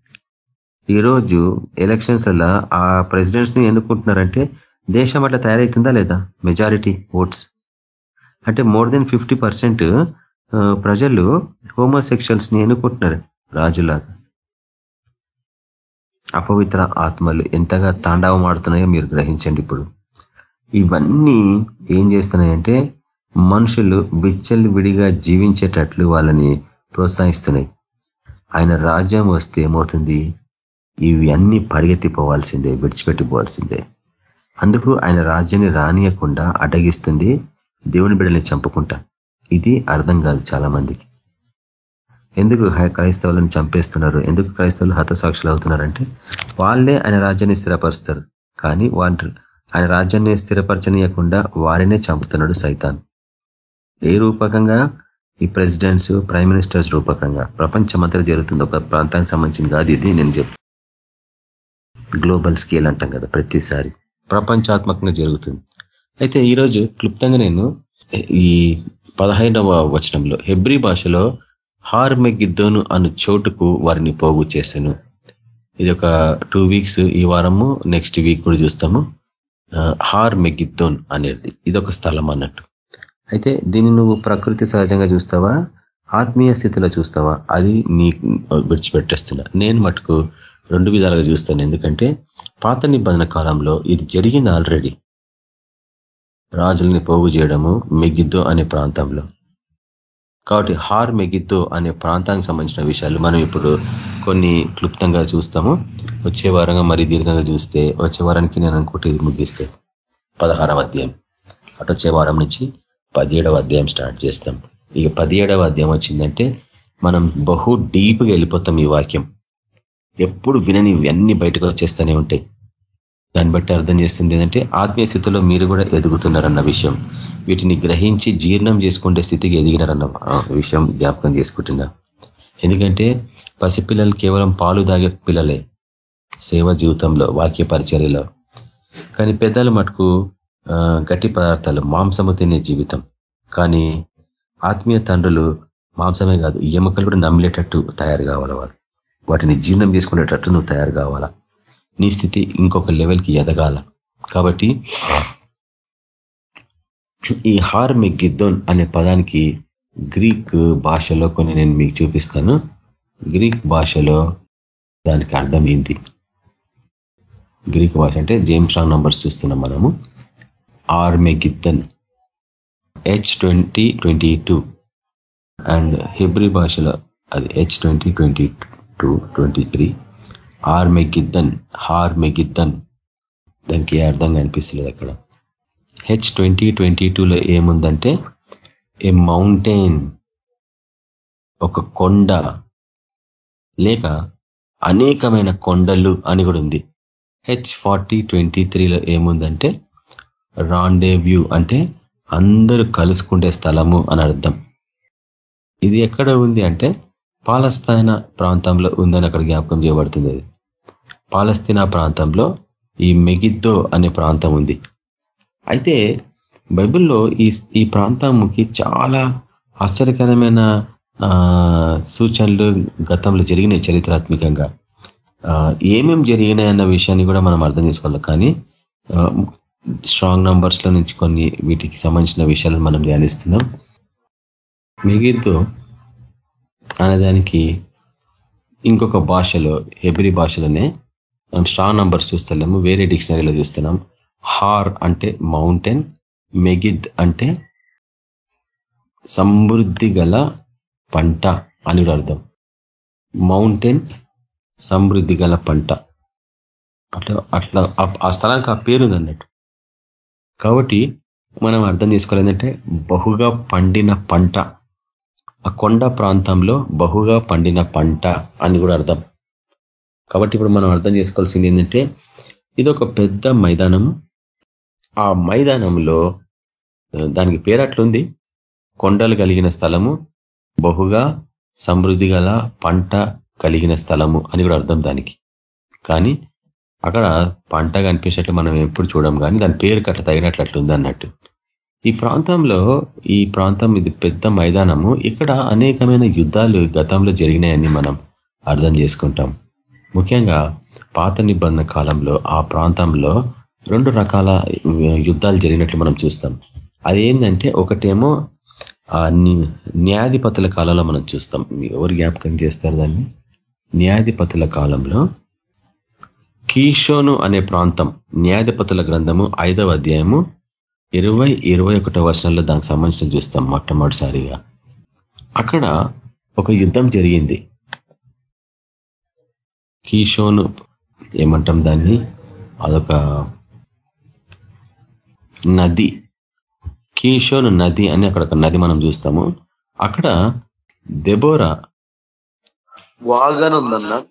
ఈరోజు ఎలక్షన్స్ అలా ఆ ప్రెసిడెంట్స్ని ఎన్నుకుంటున్నారంటే దేశం అట్లా తయారవుతుందా లేదా? మెజారిటీ ఓట్స్ అంటే మోర్ దెన్ ఫిఫ్టీ ప్రజలు హోమోసెక్షువల్స్ని ఎన్నుకుంటున్నారు. రాజులాగా. అపవిత్ర ఆత్మలు ఎంతగా తాండవం ఆడుతున్నాయో మీరు గ్రహించండి ఇప్పుడు. ఇవన్నీ ఏం చేస్తున్నాయంటే మనుషులు విచ్చలు విడిగా జీవించేటట్లు వాళ్ళని ప్రోత్సహిస్తున్నాయి. ఆయన రాజ్యం వస్తే ఏమవుతుంది? ఇవి అన్ని పరిగెత్తిపోవాల్సిందే విడిచిపెట్టిపోవాల్సిందే. అందుకు ఆయన రాజ్యాన్ని రానియకుండా అడ్డగిస్తుంది దేవుని బిడ్డల్ని చంపుకుంటా. ఇది అర్థం కాదు చాలా మందికి ఎందుకు క్రైస్తవులను చంపేస్తున్నారు? ఎందుకు క్రైస్తవులు హతసాక్షులు అవుతున్నారంటే వాళ్ళే ఆయన రాజ్యాన్ని స్థిరపరుస్తారు. కానీ వాళ్ళు ఆయన రాజ్యాన్ని స్థిరపరచనీయకుండా వారినే చంపుతున్నాడు సైతాన్. ఏ రూపకంగా? ఈ ప్రెసిడెంట్స్ ప్రైమ్ మినిస్టర్స్ రూపకంగా. ప్రపంచమంతా జరుగుతుంది ఒక ప్రాంతానికి సంబంధించింది కాదు ఇది నేను చెప్తాను గ్లోబల్ స్కేల్ అంటాం కదా ప్రతిసారి. ప్రపంచాత్మకంగా జరుగుతుంది. అయితే ఈరోజు క్లుప్తంగా నేను ఈ పదహైదవ వచనంలో హెబ్రి భాషలో హార్మెగిద్దోను అను చోటుకు వారిని పోగు చేశాను ఇది ఒక టూ వీక్స్ ఈ వారము నెక్స్ట్ వీక్ కూడా చూస్తాము. హార్ మెగిద్దోన్ అనేది ఇది ఒక స్థలం అన్నట్టు. అయితే దీన్ని నువ్వు ప్రకృతి సహజంగా చూస్తావా? ఆత్మీయ స్థితిలో చూస్తావా? అది నీ విడిచిపెట్టేస్తున్నా. నేను మటుకు రెండు విధాలుగా చూస్తాను. ఎందుకంటే పాత నిబంధన కాలంలో ఇది జరిగింది ఆల్రెడీ రాజుల్ని పోగు చేయడము మెగిద్దో అనే ప్రాంతంలో. కాబట్టి హార్ మెగిద్దో అనే ప్రాంతానికి సంబంధించిన విషయాలు మనం ఇప్పుడు కొన్ని క్లుప్తంగా చూస్తాము. వచ్చే వారంగా మరి దీర్ఘంగా చూస్తే వచ్చే వారానికి నేను అనుకుంటే ఇది ముగిస్తే. పదహారవ అధ్యాయం. అటు వచ్చే వారం నుంచి పదిహేడవ అధ్యాయం స్టార్ట్ చేస్తాం. ఇక పదిహేడవ అధ్యాయం వచ్చిందంటే మనం బహు డీప్గా వెళ్ళిపోతాం ఈ వాక్యం. ఎప్పుడు వినని ఇవన్నీ బయటకు వచ్చేస్తూనే ఉంటాయి. దాన్ని బట్టి అర్థం చేస్తుంది ఏంటంటే ఆత్మీయ స్థితిలో మీరు కూడా ఎదుగుతున్నారన్న విషయం. వీటిని గ్రహించి జీర్ణం చేసుకుంటే స్థితికి ఎదిగినారన్న విషయం జ్ఞాపకం చేసుకుంటున్నా. ఎందుకంటే పసిపిల్లలు కేవలం పాలు దాగే పిల్లలే సేవ జీవితంలో వాక్య పరిచర్యలో. కానీ పెద్దలు మటుకు గట్టి పదార్థాలు మాంసము తినే జీవితం. కానీ ఆత్మీయ తండ్రులు మాంసమే కాదు ఎముకలు కూడా నమ్మలేటట్టు తయారు కావాలి వారు వాటిని జీర్ణం చేసుకునేటట్టు నువ్వు తయారు కావాలా? నీ స్థితి ఇంకొక లెవెల్కి ఎదగాల. కాబట్టి ఈ హార్ మెగిద్దోన్ అనే పదానికి గ్రీక్ భాషలో కొన్ని నేను మీకు చూపిస్తాను. గ్రీక్ భాషలో దానికి అర్థం ఏంటి? గ్రీక్ భాష అంటే జేమ్స్ రాంగ్ నంబర్స్ చూస్తున్నాం మనము. Armageddon H twenty twenty two and Hebrew భాషలో అది H twenty twenty two twenty three Armageddon Har Megiddon దానికి అర్థంగా అనిపిస్తలేదు అక్కడ. హెచ్ ట్వంటీ ట్వంటీ టూలో ఏముందంటే ఏ మౌంటైన్ ఒక కొండ లేక అనేకమైన కొండలు అని కూడా ఉంది. హెచ్ ఫార్టీ ట్వంటీ త్రీలో ఏముందంటే రాండే వ్యూ అంటే అందరూ కలుసుకుంటే స్థలము అని అర్థం. ఇది ఎక్కడ ఉంది అంటే పాలస్తాన ప్రాంతంలో ఉందని అక్కడ జ్ఞాపకం చేయబడుతుంది. అది పాలస్తీనా ప్రాంతంలో ఈ మెగిద్దో అనే ప్రాంతం ఉంది. అయితే బైబిల్లో ఈ ఈ ప్రాంతంకి చాలా ఆశ్చర్యకరమైన సూచనలు గతంలో జరిగినాయి చరిత్రాత్మకంగా. ఏమేం జరిగినాయి అన్న విషయాన్ని కూడా మనం అర్థం చేసుకోవాలి. కానీ స్ట్రాంగ్ నంబర్స్లో నుంచి కొన్ని వీటికి సంబంధించిన విషయాలను మనం ధ్యానిస్తున్నాం. మిగిద్దు అనేదానికి ఇంకొక భాషలో హెబ్రి భాషలోనే మనం స్ట్రా నంబర్స్ చూస్తలేము వేరే డిక్షనరీలో చూస్తున్నాం. హార్ అంటే మౌంటైన్ మెగిద్ అంటే సమృద్ధి గల పంట అని అర్థం. మౌంటైన్ సమృద్ధి గల పంట. అట్లా అట్లా ఆ స్థలానికి ఆ పేరు అన్నట్టు. కాబట్టి మనం అర్థం చేసుకోవాలంటే బహుగా పండిన పంట. ఆ కొండ ప్రాంతంలో బహుగా పండిన పంట అని కూడా అర్థం. కాబట్టి ఇప్పుడు మనం అర్థం చేసుకోవాల్సింది ఏంటంటే ఇది ఒక పెద్ద మైదానము. ఆ మైదానంలో దానికి పేరు అట్లుంది కొండలు కలిగిన స్థలము బహుగా సమృద్ధి గల పంట కలిగిన స్థలము అని కూడా అర్థం దానికి. కానీ అక్కడ పంట కనిపించినట్లు మనం ఎప్పుడు చూడం కానీ దాని పేరు అట్లా తగినట్లు అట్లుంది అన్నట్టు. ఈ ప్రాంతంలో ఈ ప్రాంతం ఇది పెద్ద మైదానము. ఇక్కడ అనేకమైన యుద్ధాలు గతంలో జరిగినాయని మనం అర్థం చేసుకుంటాం. ముఖ్యంగా పాత నిబంధన కాలంలో ఆ ప్రాంతంలో రెండు రకాల యుద్ధాలు జరిగినట్లు మనం చూస్తాం. అదేంటంటే ఒకటేమో న్యాయాధిపతుల కాలంలో మనం చూస్తాం. ఎవరు జ్ఞాపకం చేస్తారు దాన్ని? న్యాయాధిపతుల కాలంలో కీషోను అనే ప్రాంతం న్యాయాధిపతుల గ్రంథము ఐదవ అధ్యాయము ఇరవై ఇరవై ఒకటో వర్షంలో దానికి సంబంధించిన చూస్తాం మొట్టమొదటిసారిగా. అక్కడ ఒక యుద్ధం జరిగింది. కీషోను ఏమంటాం దాన్ని? అదొక నది. కీషోను నది అని అక్కడ ఒక నది మనం చూస్తాము. అక్కడ దెబోరా. వాగనుందన్న.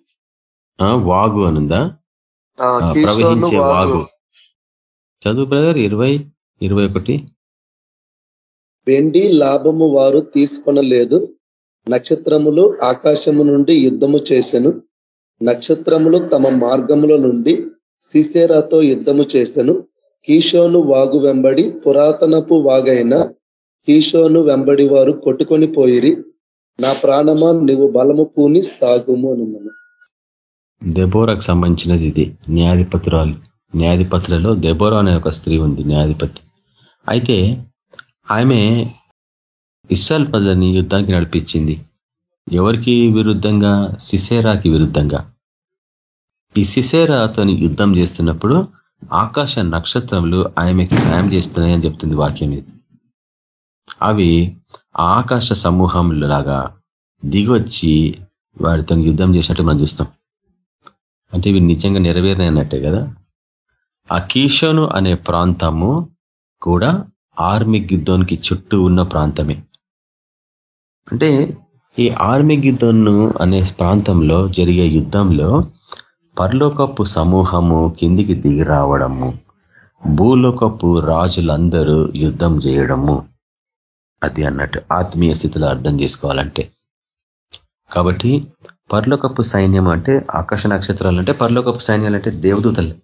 వాగు అనుందా? ప్రవహించే వాగు. చదువు బ్రదర్ ఇరవై ఇరవై ఒకటి. వెండి లాభము వారు తీసుకొనలేదు. నక్షత్రములు ఆకాశము నుండి యుద్ధము చేసెను. నక్షత్రములు తమ మార్గముల నుండి సిసేరాతో యుద్ధము చేసెను. కీషోను వాగు వెంబడి పురాతనపు వాగైన కీషోను వెంబడి వారు కొట్టుకొని పోయిరి. నా ప్రాణమా నువ్వు బలము పూని సాగుము అని దెబోరాకు సంబంధించినది ఇది. న్యాయాధిపతురాలు. న్యాయాధిపతులలో దెబోరా అనే ఒక స్త్రీ ఉంది న్యాయాధిపతి. అయితే ఆమె ఇస్రాయల్ ప్రజలని యుద్ధానికి నడిపించింది. ఎవరికి విరుద్ధంగా? సిసేరాకి విరుద్ధంగా. ఈ సిసేరాతోని యుద్ధం చేస్తున్నప్పుడు ఆకాశ నక్షత్రములు ఆమెకి సాయం చేస్తున్నాయని చెప్తుంది వాక్యం ఇది. అవి ఆకాశ సమూహంలాగా దిగొచ్చి వారితో యుద్ధం చేసినట్టు మనం చూస్తాం. అంటే ఇవి నిజంగా నెరవేరినాయన్నట్టే కదా? ఆ కీషోను అనే ప్రాంతము కూడా ఆర్మీ యుద్ధానికి చుట్టూ ఉన్న ప్రాంతమే. అంటే ఈ ఆర్మిగిద్దొన్ను అనే ప్రాంతంలో జరిగే యుద్ధంలో పర్లోకపు సమూహము కిందికి దిగి రావడము భూలోకపు రాజులందరూ యుద్ధం చేయడము. అది అన్నట్టు ఆత్మీయ స్థితిలో అర్థం చేసుకోవాలంటే. కాబట్టి పర్లోకపు సైన్యం అంటే ఆకాశ నక్షత్రాలు అంటే పర్లోకపు సైన్యాలు అంటే దేవదూతలు.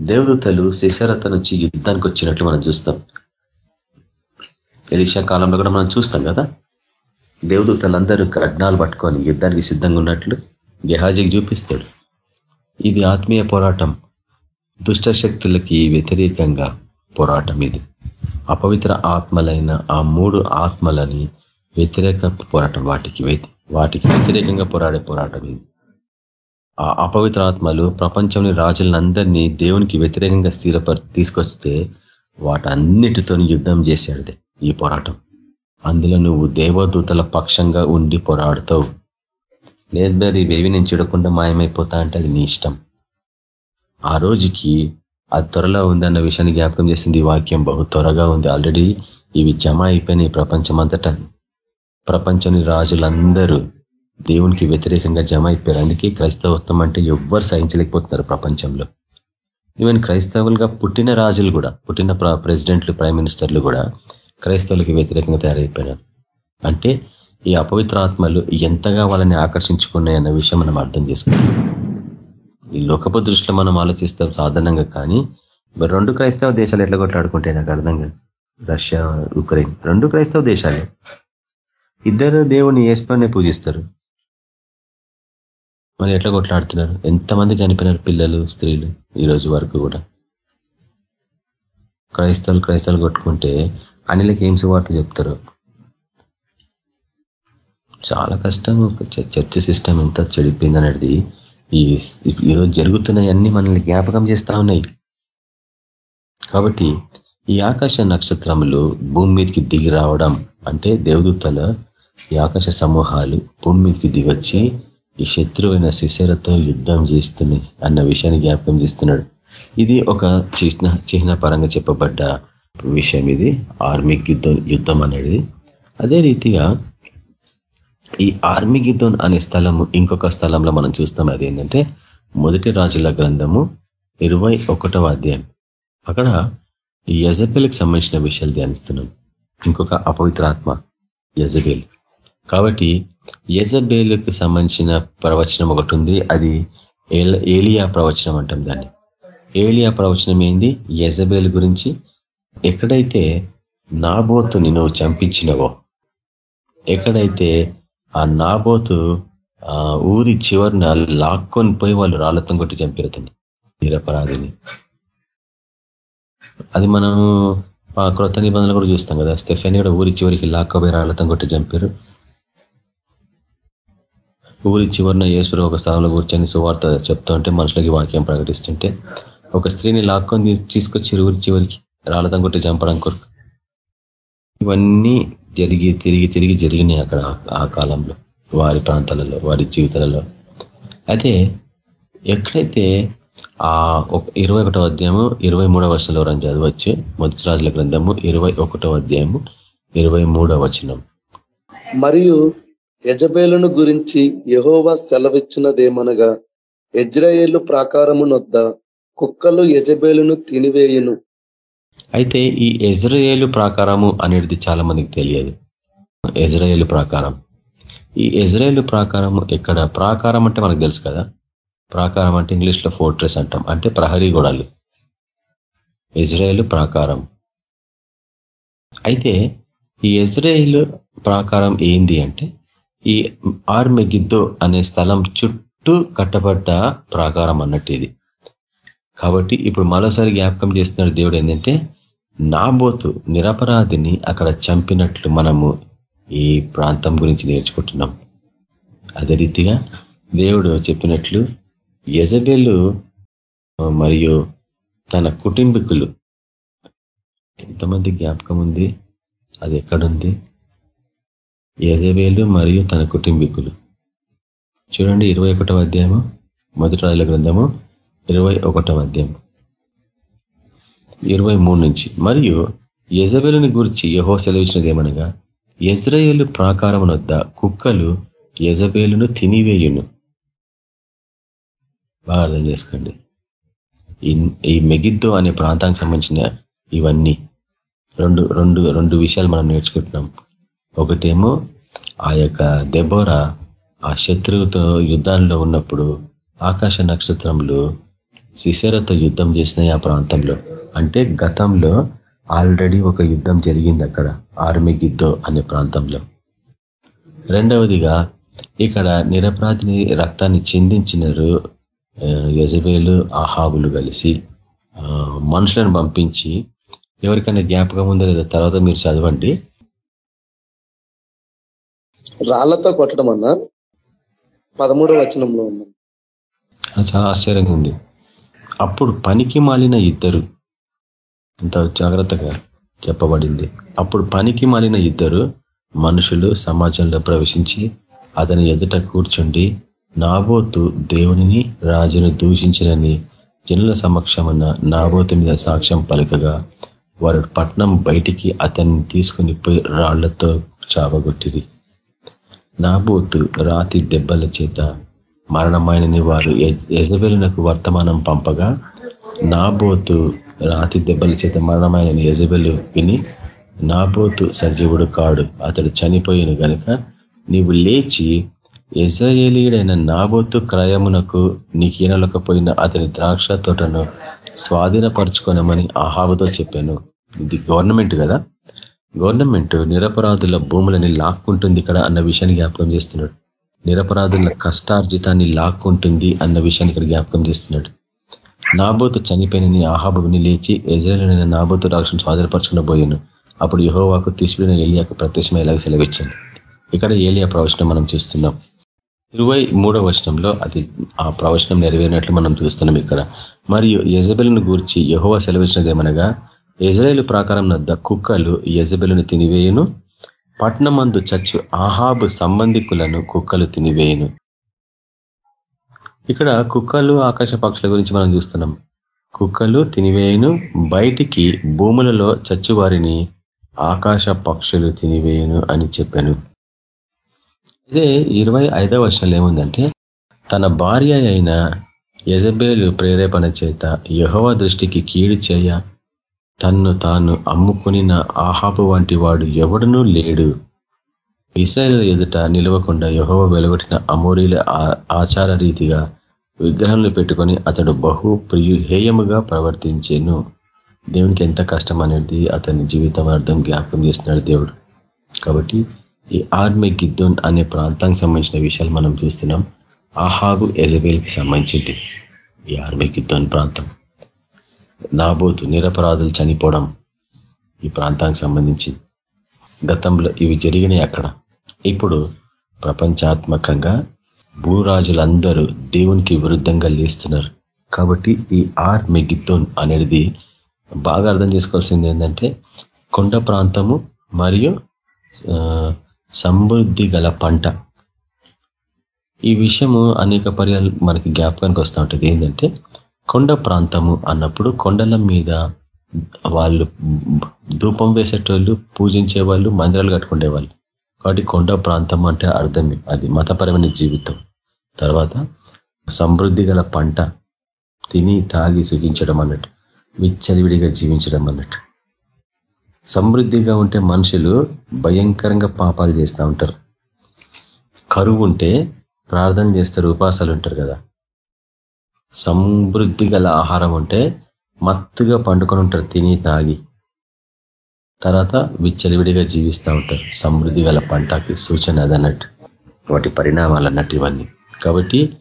దేవదూతలు శిశరత నుంచి యుద్ధానికి వచ్చినట్లు మనం చూస్తాం. ఎలిషా కాలంలో కూడా మనం చూస్తాం కదా. దేవదూతలందరూ ఖడ్నాలు పట్టుకొని యుద్ధానికి సిద్ధంగా ఉన్నట్లు గెహాజీకి చూపిస్తాడు. ఇది ఆత్మీయ పోరాటం. దుష్ట శక్తులకి వ్యతిరేకంగా పోరాటం ఇది. అపవిత్ర ఆత్మలైన ఆ మూడు ఆత్మలని వ్యతిరేక పోరాటం. వాటికి వాటికి వ్యతిరేకంగా పోరాడే పోరాటం ఇది. ఆ అపవిత్ర ఆత్మలు ప్రపంచంలో రాజులందరినీ దేవునికి వ్యతిరేకంగా స్థిరపరి తీసుకొస్తే వాటన్నిటితో యుద్ధం చేసేది ఈ పోరాటం. అందులో నువ్వు దేవదూతల పక్షంగా ఉండి పోరాడుతావు. లేదు మరి ఇవేవి నేను చూడకుండా మాయమైపోతా అంటే అది నీ ఇష్టం. ఆ రోజుకి అది త్వరలో ఉందన్న విషయాన్ని జ్ఞాపకం చేసింది ఈ వాక్యం. బహు త్వరగా ఉంది. ఆల్రెడీ ఇవి జమ అయిపోయినాయి ప్రపంచం అంతటా రాజులందరూ దేవునికి వ్యతిరేకంగా జమ అయిపోయారు. అందుకే క్రైస్తవత్వం అంటే ఎవ్వరు సహించలేకపోతున్నారు ప్రపంచంలో. ఈవెన్ క్రైస్తవులుగా పుట్టిన రాజులు కూడా పుట్టిన ప్రెసిడెంట్లు ప్రైమ్ మినిస్టర్లు కూడా క్రైస్తవులకి వ్యతిరేకంగా తయారైపోయినారు. అంటే ఈ అపవిత్ర ఆత్మలు ఎంతగా వాళ్ళని ఆకర్షించుకున్నాయన్న విషయం మనం అర్థం చేసుకోవాలి. ఈ లోకపు దృష్టిలో మనం ఆలోచిస్తాం సాధారణంగా కానీ రెండు క్రైస్తవ దేశాలు ఎట్లా కొట్లాడుకుంటే నాకు అర్థం కాదు. రష్యా ఉక్రెయిన్ రెండు క్రైస్తవ దేశాలే. ఇద్దరు దేవుని ఏసులోనే పూజిస్తారు. మరి ఎట్లా కొట్లాడుతున్నారు? ఎంతమంది చనిపోయినారు పిల్లలు స్త్రీలు ఈ రోజు వరకు కూడా? క్రైస్తవులు క్రైస్తవులు కొట్టుకుంటే అనిలకి ఏం సువార్త చెప్తారు. చాలా కష్టం. చర్చ సిస్టమ్ ఎంత చెడిపోయింది అనేది ఈ ఈరోజు జరుగుతున్నాయన్నీ మనల్ని జ్ఞాపకం చేస్తా ఉన్నాయి. కాబట్టి ఈ ఆకాశ నక్షత్రములు భూమి మీదకి దిగి రావడం అంటే దేవదూతల ఈ ఆకాశ సమూహాలు భూమి మీదకి దిగొచ్చి ఈ శత్రువైన శిశరతో యుద్ధం చేస్తున్నాయి అన్న విషయాన్ని జ్ఞాపకం చేస్తున్నాడు. ఇది ఒక చిహ్న చిహ్న పరంగా చెప్పబడ్డ విషయం ఇది. ఆర్మిక్ యుద్ధం యుద్ధం అనేది. అదే రీతిగా ఈ ఆర్మీ ఆర్మిగిద్దోన్ అనే స్థలము ఇంకొక స్థలంలో మనం చూస్తాం అదేంటంటే మొదటి రాజుల గ్రంథము ఇరవై అధ్యాయం. అక్కడ ఈ యజబేల్కి సంబంధించిన విషయాలు ధ్యానిస్తున్నాం. ఇంకొక అపవిత్రాత్మ యజబేల్. కాబట్టి యజబేలుకు సంబంధించిన ప్రవచనం ఒకటి ఉంది. అది ఏలియా ప్రవచనం అంటాం దాన్ని. ఏలియా ప్రవచనం ఏంది? యజబేల్ గురించి ఎక్కడైతే నాబోతుని నువ్వు చంపించినవో ఎక్కడైతే ఆ నాబోతు ఆ ఊరి చివరిన లాక్కొని పోయి వాళ్ళు రాళ్ళతో కొట్టి చంపిరతని నిరపరాధిని. అది మనము క్రొత్త నిబంధనలు కూడా చూస్తాం కదా స్టెఫెన్ కూడా ఊరి చివరికి లాక్కపోయి రాళ్ళతో కొట్టి చంపారు ఊరి చివరిన ఈశ్వరు ఒక స్థలంలో కూర్చొని సువార్త చెప్తూ ఉంటే మనుషులకి వాక్యం ప్రకటిస్తుంటే ఒక స్త్రీని లాక్కొని తీసుకొచ్చి ఊరి చివరికి. రాళ్ళతం కొట్టి చంపడం కొరకు. ఇవన్నీ జరిగి తిరిగి తిరిగి జరిగినాయి అక్కడ ఆ కాలంలో వారి ప్రాంతాలలో వారి జీవితాలలో. అయితే ఎక్కడైతే ఆ ఇరవై ఒకటో అధ్యాయము ఇరవై మూడవ వర్షంలో ఎవరైనా చదవచ్చు? మొదటి రాజుల గ్రంథము ఇరవై ఒకటో అధ్యాయము ఇరవై మూడవ వచనం. మరియు యజబేలును గురించి యహోవా సెలవిచ్చినదేమనగా ఇజ్రాయేలు ప్రాకారమునొద్ద కుక్కలు యజబేలును తినివేయును. అయితే ఈ ఎజ్రాయేలు ప్రాకారము అనేది చాలా మందికి తెలియదు. ఎజ్రాయేలు ప్రాకారం. ఈ ఎజ్రాయేలు ప్రాకారం ఎక్కడ? ప్రాకారం అంటే మనకు తెలుసు కదా. ప్రాకారం అంటే ఇంగ్లీష్లో ఫోర్ట్రెస్ అంటాం. అంటే ప్రహరీ గోడలు. ఇజ్రాయేల్ ప్రాకారం. అయితే ఈ ఇజ్రాయేల్ ప్రాకారం ఏంది అంటే ఈ ఆర్మెగిద్దో అనే స్థలం చుట్టూ కట్టబడ్డ ప్రాకారం అన్నట్టు ఇది. కాబట్టి ఇప్పుడు మరోసారి జ్ఞాపకం చేస్తున్నాడు దేవుడు ఏంటంటే నాబోతు నిరపరాధిని అక్కడ చంపినట్లు మనము ఈ ప్రాంతం గురించి నేర్చుకుంటున్నాం. అదే రీతిగా దేవుడు చెప్పినట్లు యజబెలు మరియు తన కుటుంబీకులు ఎంతమంది జ్ఞాపకం ఉంది? అది ఎక్కడుంది? యజబేలు మరియు తన కుటుంబీకులు. చూడండి ఇరవై ఒకటవ అధ్యాయము మొదటి రాజుల గ్రంథము ఇరవై ఒకటవ అధ్యాయం ఇరవై నుంచి. మరియు యజబెలుని గురించి యహో సెలవిచ్చినది ఏమనగా యజ్రయేలు ప్రాకారమునొద్ద కుక్కలు యజబేలును తినివేయును. బాగా అర్థం చేసుకోండి. ఈ మెగిద్దో అనే ప్రాంతానికి సంబంధించిన ఇవన్నీ. రెండు రెండు రెండు విషయాలు మనం నేర్చుకుంటున్నాం. ఒకటేమో ఆ యొక్క దెబోరా ఆ శత్రువుతో యుద్ధాల్లో ఉన్నప్పుడు ఆకాశ నక్షత్రములు శిశరతో యుద్ధం చేసినాయి ఆ ప్రాంతంలో. అంటే గతంలో ఆల్రెడీ ఒక యుద్ధం జరిగింది అక్కడ ఆర్మీ గిద్దో అనే ప్రాంతంలో. రెండవదిగా ఇక్కడ నిరపరాధిని రక్తాన్ని చిందించినారు యజబేలు ఆహాబులు కలిసి మనుషులను పంపించి ఎవరికైనా జ్ఞాపకం ఉందో లేదో తర్వాత మీరు చదవండి. రాళ్ళతో కొట్టడం అన్నా? పదమూడవ వచనంలో ఉంది చాలా ఆశ్చర్యంగా ఉంది. అప్పుడు పనికి మాలిన ఇద్దరు. ఇంత జాగ్రత్తగా చెప్పబడింది. అప్పుడు పనికి మాలిన ఇద్దరు మనుషులు సమాజంలో ప్రవేశించి అతని ఎదుట కూర్చుండి నాబోతు దేవునిని రాజును దూషించినని జనుల సమక్షమున్న నాబోతు మీద సాక్ష్యం పలకగా వారు పట్నం బయటికి అతన్ని తీసుకుని పోయి రాళ్ళతో చావగొట్టిరి. నాబోతు రాతి దెబ్బల చేత మరణమైనని వారు యజబెలునకు వర్తమానం పంపగా నాబోతు రాతి దెబ్బల చేత మరణమైన యజబెలు విని నాబోతు సజీవుడు కాడు అతడు చనిపోయిన గనుక నీవు లేచి ఇజ్రాయేలీయుడైన నాబోతు క్రయమునకు నీకీనలకపోయిన అతని ద్రాక్ష తోటను స్వాధీనపరచుకోనమని ఆహాబుతో చెప్పాను. ఇది గవర్నమెంట్ కదా? గవర్నమెంట్ నిరపరాధుల భూములని లాక్కుంటుంది ఇక్కడ అన్న విషయాన్ని జ్ఞాపకం చేస్తున్నాడు. నిరపరాధుల కష్టార్జితాన్ని లాక్కుంటుంది అన్న విషయాన్ని ఇక్కడ జ్ఞాపకం చేస్తున్నాడు. నాబోతు చనిపోయినని ఆహాబుని లేచి ఎజ్రాయలైన నాబోతు రాక్షను స్వాధీనపరచుకున్న పోయాను. అప్పుడు యహోవాకు తీసుకున్న ఏలియాకు ప్రత్యక్షం ఇలాగ సెలవిచ్చింది ఇక్కడ ఏలియా ప్రవచనం మనం చూస్తున్నాం. ఇరవై మూడవ వచనంలో అది ఆ ప్రవచనం నెరవేరినట్లు మనం చూస్తున్నాం ఇక్కడ. మరియు యజబెలను గూర్చి యహోవా సెలవిచ్చినదేమనగా ఇజ్రాయేల్ ప్రాకారం నద్ద కుక్కలు యజబెలను తినివేయును పట్నమందు చచ్చు ఆహాబు సంబంధికులను కుక్కలు తినివేయును. ఇక్కడ కుక్కలు ఆకాశ పక్షుల గురించి మనం చూస్తున్నాం. కుక్కలు తినివేయును బయటికి భూములలో చచ్చువారిని ఆకాశ పక్షులు తినివేయును అని చెప్పాను. ఇదే ఇరవై ఐదవ వర్షాలు ఏముందంటే తన భార్య అయిన యజబేలు ప్రేరేపణ చేత యహోవ దృష్టికి కీడు చేయ తన్ను తాను అమ్ముకునిన ఆహాబు వంటి వాడు ఎవడనూ లేడు. ఇస్రాయల్ ఎదుట నిలవకుండా యహోవ వెలుగొట్టిన అమోరీల ఆచార రీతిగా విగ్రహంలో పెట్టుకొని అతడు బహు ప్రియుహేయముగా ప్రవర్తించేను. దేవునికి ఎంత కష్టం అనేది అతని జీవితం అర్థం జ్ఞాపకం చేస్తున్నాడు దేవుడు. కాబట్టి ఈ ఆర్మే గిద్దోన్ అనే ప్రాంతానికి సంబంధించిన విషయాలు మనం చూస్తున్నాం. ఆహాబు ఎజబేల్కి సంబంధించింది ఈ ఆర్మే గిద్దోన్ ప్రాంతం. నాబోతు నిరపరాధులు చనిపోవడం ఈ ప్రాంతానికి సంబంధించి గతంలో ఇవి జరిగినాయి అక్కడ. ఇప్పుడు ప్రపంచాత్మకంగా భూరాజులందరూ దేవునికి విరుద్ధంగా లేస్తున్నారు. కాబట్టి ఈ ఆర్ మెగిద్దోన్ అనేది బాగా అర్థం చేసుకోవాల్సింది ఏంటంటే కొండ ప్రాంతము మరియు సమృద్ధి గల పంట. ఈ విషయము అనేక పర్యాలు మనకి జ్ఞాపకానికి వస్తూ ఉంటుంది. ఏంటంటే కొండ ప్రాంతము అన్నప్పుడు కొండల మీద వాళ్ళు ధూపం వేసేటోళ్ళు పూజించే వాళ్ళు మందిరాలు కట్టుకునేవాళ్ళు కాబట్టి కొండ ప్రాంతం అంటే అర్థమే. అది మతపరమైన జీవితం. తర్వాత సమృద్ధి గల పంట తిని తాగి సుఖించడం అన్నట్టు. విచ్చలివిడిగా జీవించడం అన్నట్టు. సమృద్ధిగా ఉంటే మనుషులు భయంకరంగా పాపాలు చేస్తూ ఉంటారు. కరువు ఉంటే ప్రార్థన చేస్తారు ఉపాసాలు ఉంటారు కదా. సమృద్ధి గల ఆహారం ఉంటే మత్తుగా పండుకొని ఉంటారు తిని తాగి. తర్వాత విచ్చలివిడిగా జీవిస్తూ ఉంటారు. సమృద్ధి గల పంటకి సూచన అదన్నట్టు వాటి పరిణామాలు అన్నట్టు ఇవన్నీ. కాబట్టి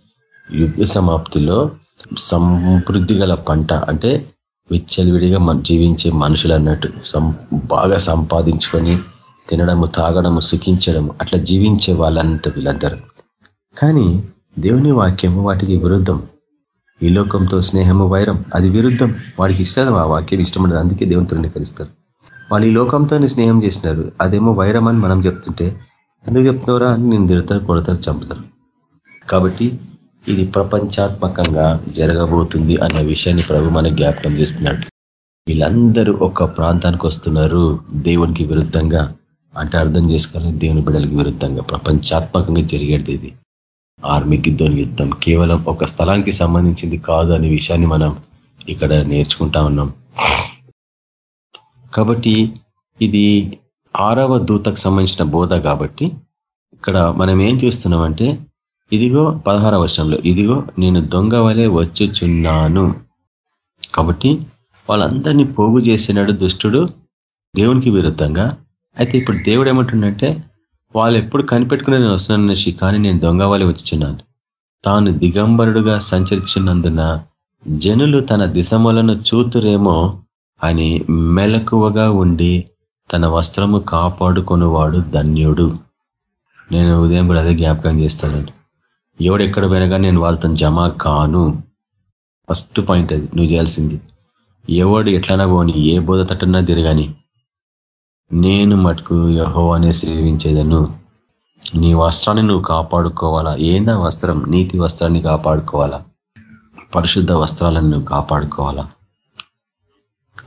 యుద్ధ సమాప్తిలో సమృద్ధి గల పంట అంటే విచ్చలివిడిగా జీవించే మనుషులు అన్నట్టు బాగా సంపాదించుకొని తినడము తాగడము సుఖించడము అట్లా జీవించే వాళ్ళంత వీళ్ళందరూ. కానీ దేవుని వాక్యము వాటికి విరుద్ధం. ఈ లోకంతో స్నేహము వైరం అది విరుద్ధం. వాడికి ఇష్టం ఆ వాక్యం ఇష్టం ఉండదు అందుకే దేవుని తృణీకరిస్తారు వాళ్ళు ఈ లోకంతోనే స్నేహం చేసినారు. అదేమో వైరం అని మనం చెప్తుంటే ఎందుకు చెప్తున్నారా అని నేను తిడతారు కొడతారు చంపుతారు. కాబట్టి ఇది ప్రపంచాత్మకంగా జరగబోతుంది అన్న విషయాన్ని ప్రభు మనకు జ్ఞాపకం చేస్తున్నాడు. వీళ్ళందరూ ఒక ప్రాంతానికి వస్తున్నారు. దేవునికి విరుద్ధంగా అంటే అర్థం చేసుకోవాలి. దేవుని బిడ్డలకి విరుద్ధంగా ప్రపంచాత్మకంగా జరిగేది ఇది. ఆర్మీ యుద్ధం యుద్ధం కేవలం ఒక స్థలానికి సంబంధించింది కాదు అనే విషయాన్ని మనం ఇక్కడ నేర్చుకుంటా ఉన్నాం. కాబట్టి ఇది ఆరవ దూతకు సంబంధించిన బోధ కాబట్టి ఇక్కడ మనం ఏం చూస్తున్నామంటే ఇదిగో పదహార వర్షంలో ఇదిగో నేను దొంగ వలె వచ్చుచున్నాను. కాబట్టి వాళ్ళందరినీ పోగు చేసినాడు దుష్టుడు దేవునికి విరుద్ధంగా. అయితే ఇప్పుడు దేవుడు ఏమంటుండంటే వాళ్ళు ఎప్పుడు కనిపెట్టుకునే నేను వస్తున్నాను కానీ నేను దొంగ వలె వచ్చుచున్నాను. తాను దిగంబరుడుగా సంచరించినందున జనులు తన దిశములను చూతురేమో అని మెలకువగా ఉండి తన వస్త్రము కాపాడుకొనివాడు ధన్యుడు. నేను ఉదయం కూడా అదే జ్ఞాపకం చేస్తానండి. ఎవడెక్కడ పోయినా నేను వాళ్ళతో జమా కాను. ఫస్ట్ పాయింట్ అది నువ్వు చేయాల్సింది. ఎవడు ఎట్లనా పోని ఏ బోధ తట్టున్నా తిరగని నేను మటుకు యహోవానే సేవించేదను. నీ వస్త్రాన్ని నువ్వు కాపాడుకోవాలా? ఏందా వస్త్రం? నీతి వస్త్రాన్ని కాపాడుకోవాలా? పరిశుద్ధ వస్త్రాలను నువ్వు కాపాడుకోవాలా?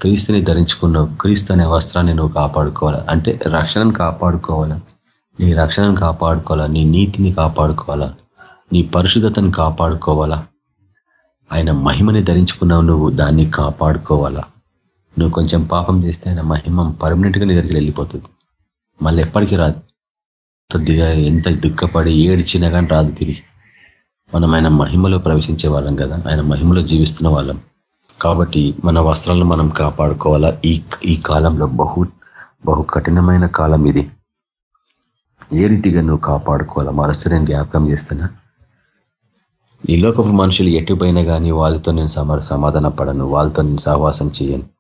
క్రీస్తుని ధరించుకున్నావు. క్రీస్తు అనే వస్త్రాన్ని నువ్వు కాపాడుకోవాలా? అంటే రక్షణను కాపాడుకోవాలా? నీ రక్షణను కాపాడుకోవాలా? నీ నీతిని కాపాడుకోవాలా? నీ పరిశుద్ధతను కాపాడుకోవాలా? ఆయన మహిమని ధరించుకున్నావు నువ్వు. దాన్ని కాపాడుకోవాలా? నువ్వు కొంచెం పాపం చేస్తే ఆయన మహిమ పర్మనెంట్గా నీ దగ్గరికి వెళ్ళిపోతుంది. మళ్ళీ ఎప్పటికీ రాదు. కొద్దిగా ఎంత దుఃఖపడి ఏడిచినా కానీ రాదు తిరిగి. మనం ఆయన మహిమలో ప్రవేశించే వాళ్ళం కదా ఆయన మహిమలో జీవిస్తున్న వాళ్ళం. కాబట్టి మన వస్త్రాలను మనం కాపాడుకోవాలా? ఈ ఈ కాలంలో బహు బహు కఠినమైన కాలం ఇది. ఏ రీతిగా నువ్వు కాపాడుకోవాలా? మరోసారి నేను జ్ఞాపకం చేస్తున్నా. ఈ లోకపు మనుషులు ఎటుపోయినా కానీ వాళ్ళతో నేను సమాధాన పడను వాళ్ళతో నేను సహవాసం చేయను.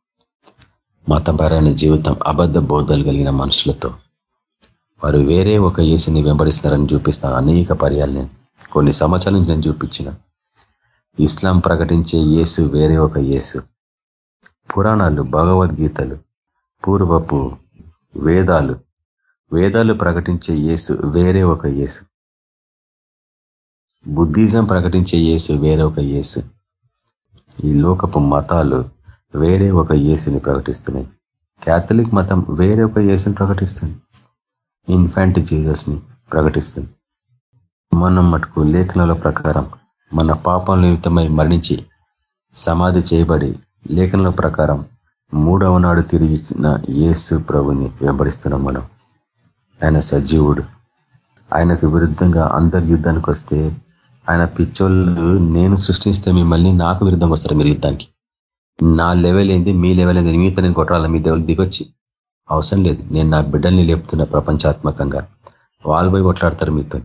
మతపరమైన జీవితం అబద్ధ బోధలు కలిగిన మనుషులతో. వారు వేరే ఒక యేసుని వెంబడిస్తున్నారని చూపిస్తాను అనేక పర్యాలు నేను కొన్ని సంవత్సరాల నుంచి నేను చూపించిన. ఇస్లాం ప్రకటించే యేసు వేరే ఒక యేసు. పురాణాలు భగవద్గీతలు పూర్వపు వేదాలు. వేదాలు ప్రకటించే యేసు వేరే ఒక యేసు. బుద్ధిజం ప్రకటించే యేసు వేరే ఒక యేసు. ఈ లోకపు మతాలు వేరే ఒక ఏసుని ప్రకటిస్తున్నాయి. క్యాథలిక్ మతం వేరే ఒక ఏసుని ప్రకటిస్తుంది. ఇన్ఫాంట్ జీజస్ని ప్రకటిస్తుంది. మనం మటుకు లేఖనాల ప్రకారం మన పాపం నిమిత్తమై మరణించి సమాధి చేయబడి లేఖనాల ప్రకారం మూడవ నాడు తిరిగిన యేసు ప్రభుని వెంబడిస్తున్నాం మనం. ఆయన సజీవుడు. ఆయనకు విరుద్ధంగా అందరి యుద్ధానికి వస్తే ఆయన పిచ్చోళ్ళు నేను సృష్టిస్తే మిమ్మల్ని నాకు విరుద్ధంగా వస్తారు మీరు యుద్ధానికి. నా లెవెల్ ఏంది? మీ లెవెల్ ఏంది? మీతో నేను కొట్టాలి? మీ దేవులు దిగొచ్చి? అవసరం లేదు. నేను నా బిడ్డల్ని లేపుతున్నా ప్రపంచాత్మకంగా. వాళ్ళు పోయి కొట్లాడతారు మీతో.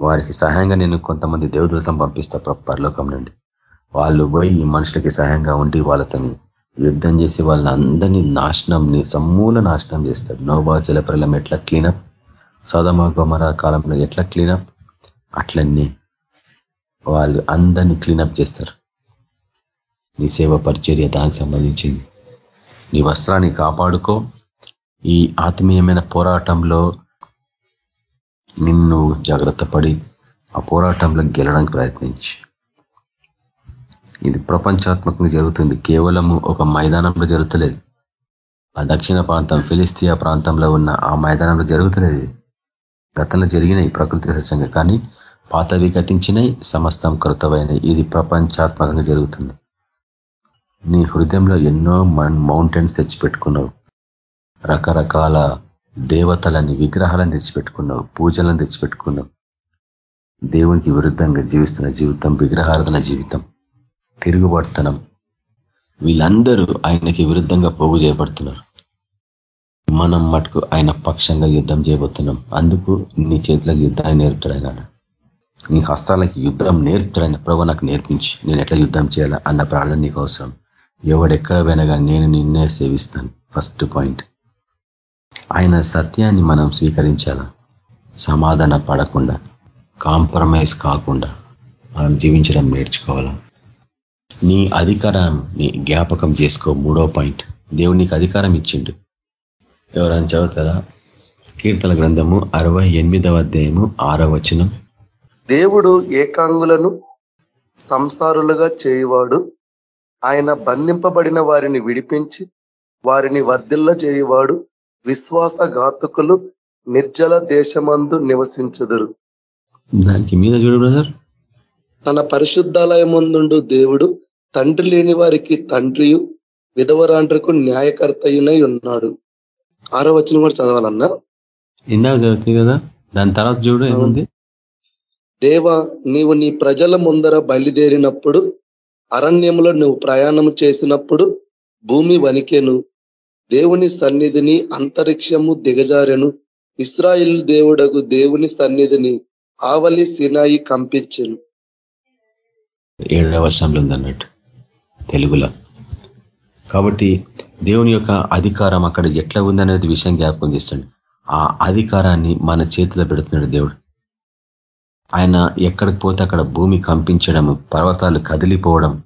వారికి సహాయంగా నేను కొంతమంది దేవదూతలను పంపిస్తా పరలోకం నుండి. వాళ్ళు పోయి ఈ మనుషులకి సహాయంగా ఉండి వాళ్ళతోని యుద్ధం చేసి వాళ్ళని అందరినీ నాశనం సమూల నాశనం చేస్తాడు. నోబా జలప్రలం ఎట్లా క్లీనప్ సదమ గొమర కాలంలో ఎట్లా క్లీనప్ అట్లన్నీ వాళ్ళు అందరినీ క్లీనప్ చేస్తారు. నీ సేవ పరిచర్య దానికి సంబంధించింది. నీ వస్త్రాన్ని కాపాడుకో. ఈ ఆత్మీయమైన పోరాటంలో నిన్ను జాగ్రత్త పడి ఆ పోరాటంలో గెలడానికి ప్రయత్నించి. ఇది ప్రపంచాత్మకంగా జరుగుతుంది. కేవలము ఒక మైదానంలో జరుగుతలేదు. ఆ దక్షిణ ప్రాంతం ఫిలిస్తియా ప్రాంతంలో ఉన్న ఆ మైదానంలో జరుగుతలేదు. గతంలో జరిగినాయి ప్రకృతి సత్యంగా కానీ పాతవి గతించినాయి సమస్తం కృతమైనవి ఇది ప్రపంచాత్మకంగా జరుగుతుంది. నీ హృదయంలో ఎన్నో మౌంటైన్స్ తెచ్చిపెట్టుకున్నావు. రకరకాల దేవతలని విగ్రహాలను తెచ్చిపెట్టుకున్నావు పూజలను తెచ్చిపెట్టుకున్నావు. దేవునికి విరుద్ధంగా జీవిస్తున్న జీవితం విగ్రహార్థన జీవితం తిరుగుబడుతనం వీళ్ళందరూ ఆయనకి విరుద్ధంగా పోగు చేయబడుతున్నారు. మనం మటుకు ఆయన పక్షంగా యుద్ధం చేయబోతున్నాం. అందుకు నీ చేతులకు యుద్ధాన్ని నేర్పుతాడు నీ హస్తాలకి యుద్ధం నేర్పుతాడు ప్రభు నాకు నేర్పించి నేను ఎట్లా యుద్ధం చేయాలా అన్న ప్రార్థన నీకు అవసరం. ఎవడెక్కడ పోయినా కానీ నేను నిన్నే సేవిస్తాను. ఫస్ట్ పాయింట్ ఆయన సత్యాన్ని మనం స్వీకరించాల? సమాధాన పడకుండా కాంప్రమైజ్ కాకుండా మనం జీవించడం నేర్చుకోవాలా? నీ అధికారాన్ని జ్ఞాపకం చేసుకో. మూడో పాయింట్ దేవుడు నీకు అధికారం ఇచ్చిండు. ఎవరైనా చదువుతారా? కీర్తన గ్రంథము అరవై ఎనిమిదవ అధ్యాయము ఆరో వచనం. దేవుడు ఏకాంగులను సంసారులుగా చేయువాడు. ఆయన బంధింపబడిన వారిని విడిపించి వారిని వర్ధిల్ల చేయువాడు విశ్వాసఘాతకులు నిర్జల దేశమందు నివసించదురు. దానికి మీద చూడు బ్రదర్ తన పరిశుద్ధాలయమందుండు దేవుడు తండ్రి లేని వారికి తండ్రియు విధవరాండ్రకు న్యాయకర్తయునై ఉన్నాడు. ఆరో వచ్చిన కూడా చదవాలన్నా? ఇందాక చదువుతుంది కదా దాని తర్వాత చూడు ఏముంది? దేవ నీవు నీ ప్రజల ముందర బయలుదేరినప్పుడు అరణ్యంలో నువ్వు ప్రయాణం చేసినప్పుడు భూమి వణికెను. దేవుని సన్నిధిని అంతరిక్షము దిగజారెను. ఇస్రాయిల్ దేవుడకు దేవుని సన్నిధిని ఆవలి సినాయి కంపించెను. ఏడవ వర్షంలో ఉందన్నట్టు తెలుగులో. కాబట్టి దేవుని యొక్క అధికారం అక్కడ ఎట్లా ఉందనేది విషయం జ్ఞాపకం చేస్తాడు. ఆ అధికారాన్ని మన చేతిలో పెడుతున్నాడు దేవుడు. ఆయన ఎక్కడికి పోతే అక్కడ భూమి కంపించడం పర్వతాలు కదిలిపోవడం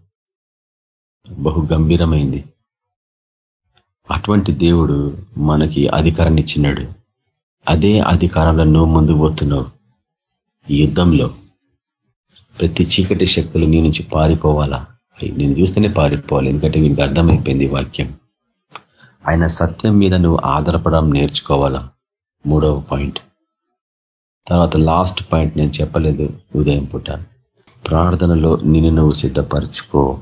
బహు గంభీరమైంది. అటువంటి దేవుడు మనకి అధికారాన్ని ఇచ్చినాడు. అదే అధికారంలో నువ్వు ముందు పోతున్నావు. ఈ యుద్ధంలో ప్రతి చీకటి శక్తులు నీ నుంచి పారిపోవాలా? నేను చూస్తేనే పారిపోవాలి ఎందుకంటే వీనికి అర్థమైపోయింది వాక్యం. ఆయన సత్యం మీద నువ్వు ఆధారపడడం నేర్చుకోవాలా? మూడవ పాయింట్. తర్వాత లాస్ట్ పాయింట్ నేను చెప్పలేదు ఉదయం పూట. ప్రార్థనలో నిన్ను నువ్వు సిద్ధపరచుకో.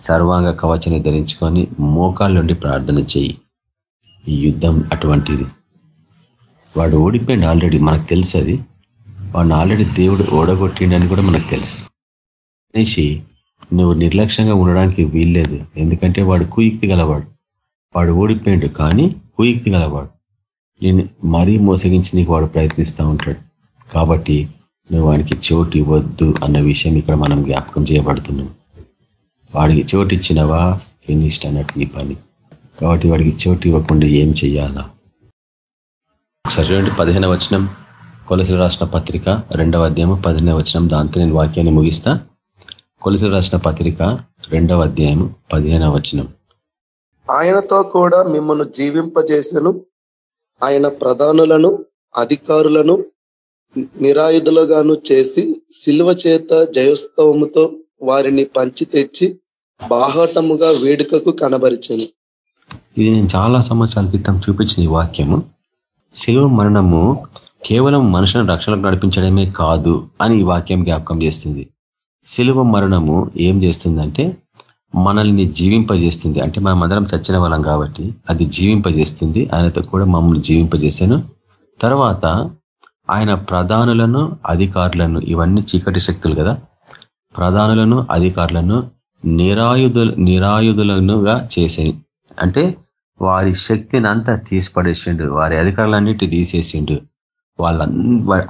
సర్వాంగ కవచని ధరించుకొని మోకాళ్ళుండి ప్రార్థన చెయ్యి ఈ యుద్ధం అటువంటిది. వాడు ఓడిపోయింది ఆల్రెడీ మనకు తెలుసు అది. వాడిని ఆల్రెడీ దేవుడు ఓడగొట్టిండని కూడా మనకు తెలుసు. అనేసి నువ్వు నిర్లక్ష్యంగా ఉండడానికి వీల్లేదు. ఎందుకంటే వాడు కుయుక్తి గలవాడు. వాడు ఓడిపోయిండు కానీ కుయుక్తి గలవాడు. నేను మరీ మోసగించి నీకు వాడు ప్రయత్నిస్తూ ఉంటాడు. కాబట్టి నువ్వు వాడికి చోటు ఇవ్వద్దు అన్న విషయం ఇక్కడ మనం జ్ఞాపకం చేయబడుతున్నాం. వాడికి చోటు ఇచ్చినవా? ఫినిష్డ్ అన్నట్టు నీ పని. కాబట్టి వాడికి చోటు ఇవ్వకుండా ఏం చెయ్యాలా? ఒకసారి చూడండి పదిహేన వచనం. కొలసలు రాసిన పత్రిక రెండవ అధ్యాయం పదిహేన వచనం. దాంతో నేను వాక్యాన్ని ముగిస్తా. కొలసలు రాసిన పత్రిక రెండవ అధ్యాయం పదిహేన వచనం. ఆయనతో కూడా మిమ్మల్ని జీవింపజేసను. ఆయన ప్రధానులను అధికారులను నిరాయుధులుగాను చేసి శిల్వ చేత జయోత్సవముతో వారిని పంచి తెచ్చి బాహాటముగా వేడుకకు కనబరిచను. ఇది నేను చాలా సంవత్సరాల క్రితం చూపించిన ఈ వాక్యము. శిలువ మరణము కేవలం మనుషులను రక్షణకు నడిపించడమే కాదు అని ఈ వాక్యం జ్ఞాపకం చేస్తుంది. శిలువ మరణము ఏం చేస్తుందంటే మనల్ని జీవింపజేస్తుంది. అంటే మనం అందరం చచ్చిన వాళ్ళం కాబట్టి అది జీవింపజేస్తుంది. ఆయనతో కూడా మమ్మల్ని జీవింపజేశాను. తర్వాత ఆయన ప్రధానులను అధికారులను ఇవన్నీ చీకటి శక్తులు కదా. ప్రధానులను అధికారులను నిరాయుధు నిరాయుధులనుగా చేసాయి అంటే వారి శక్తిని అంతా తీసిపడేసిండు. వారి అధికారులన్నిటి తీసేసిండు. వాళ్ళ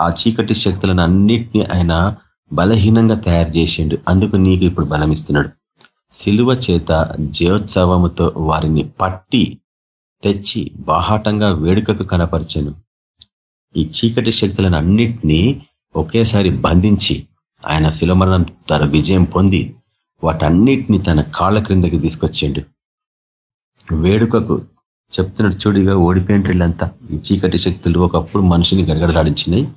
ఆ చీకటి శక్తులను అన్నిటినీ ఆయన బలహీనంగా తయారు చేసిండు. అందుకు నీకు ఇప్పుడు బలం ఇస్తున్నాడు శిలువ చేత జయోత్సవముతో వారిని పట్టి తెచ్చి బాహాటంగా వేడుకకు కనపరిచను. ఈ చీకటి శక్తులను అన్నిటినీ ఒకేసారి బంధించి ఆయన శిలమరణం తన విజయం పొంది వాటన్నిటిని తన కాళ్ళ క్రిందకి తీసుకొచ్చిండు. వేడుకకు చెప్తున్నాడు చూడిగా ఓడిపోయింటంతా ఈ చీకటి శక్తులు ఒకప్పుడు మనిషిని గడగడలాడించినాయి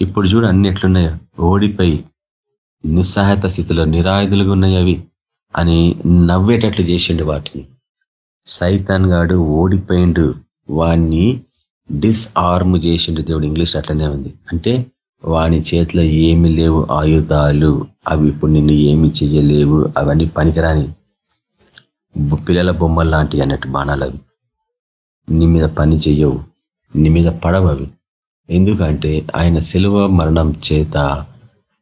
ఇప్పుడు చూడు అన్ని ఎట్లున్నాయో. ఓడిపోయి నిస్సహాయత స్థితిలో నిరాయుధులుగా ఉన్నాయి అవి. అని నవ్వేటట్లు చేసిండు వాటిని. సైతాన్ గాడు ఓడిపోయిండు. వాణ్ణి డిస్ఆర్మ్ చేసిండు దేవుడు ఇంగ్లీష్ అట్లనే ఉంది. అంటే వాని చేతిలో ఏమి లేవు ఆయుధాలు అవి ఇప్పుడు నిన్ను ఏమి చేయలేవు అవన్నీ పనికిరాని పిల్లల బొమ్మలు లాంటివి అన్నట్టు బాణాలు అవి. నీ మీద పని చేయవు నీ మీద పడవవి ఎందుకంటే ఆయన సెలవు మరణం చేత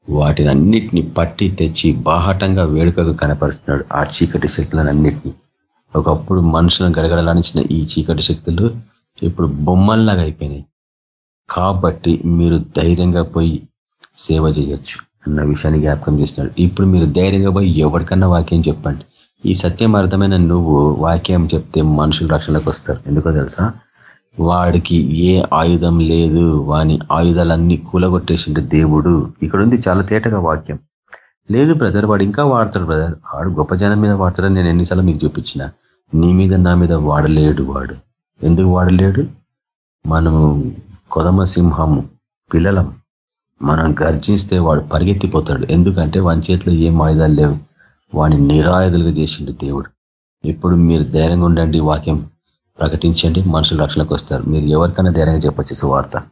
వాటిని అన్నిటిని పట్టి తెచ్చి బాహటంగా వేడుకగా కనపరుస్తున్నాడు ఆ చీకటి శక్తులన్నిటినీ ఒకప్పుడు మనుషులను గడగడలాడించిన ఈ చీకటి శక్తులు ఇప్పుడు బొమ్మల్లాగా అయిపోయినాయి. కాబట్టి మీరు ధైర్యంగా పోయి సేవ చేయొచ్చు అన్న విషయాన్ని జ్ఞాపకం చేస్తున్నాడు. ఇప్పుడు మీరు ధైర్యంగా పోయి ఎవరికన్నా వాక్యం చెప్పండి. ఈ సత్యం అర్థమైన నువ్వు వాక్యం చెప్తే మనుషులు రక్షణలోకి వస్తారు. ఎందుకో తెలుసా? వాడికి ఏ ఆయుధం లేదు. వాని ఆయుధాలన్నీ కూలగొట్టేసిండు దేవుడు. ఇక్కడ ఉంది చాలా తేటగా వాక్యం. లేదు బ్రదర్ వాడు ఇంకా వాడతాడు బ్రదర్. వాడు గొప్ప జనం మీద వాడతాడని నేను ఎన్నిసార్లు మీకు చూపించిన. నీ మీద నా మీద వాడలేడు వాడు. ఎందుకు వాడలేడు? మనము కొదమ సింహము పిల్లలం. మనం గర్జిస్తే వాడు పరిగెత్తిపోతాడు. ఎందుకంటే వాని చేతిలో ఏం ఆయుధాలు లేవు. వాడిని నిరాయుధులుగా చేసిండు దేవుడు. ఇప్పుడు మీరు ధైర్యంగా ఉండండి వాక్యం. ప్రకటించండి మనుషులు రక్షణకు వస్తారు. మీరు ఎవరికైనా ధైర్యంగా చెప్పొచ్చు సువార్త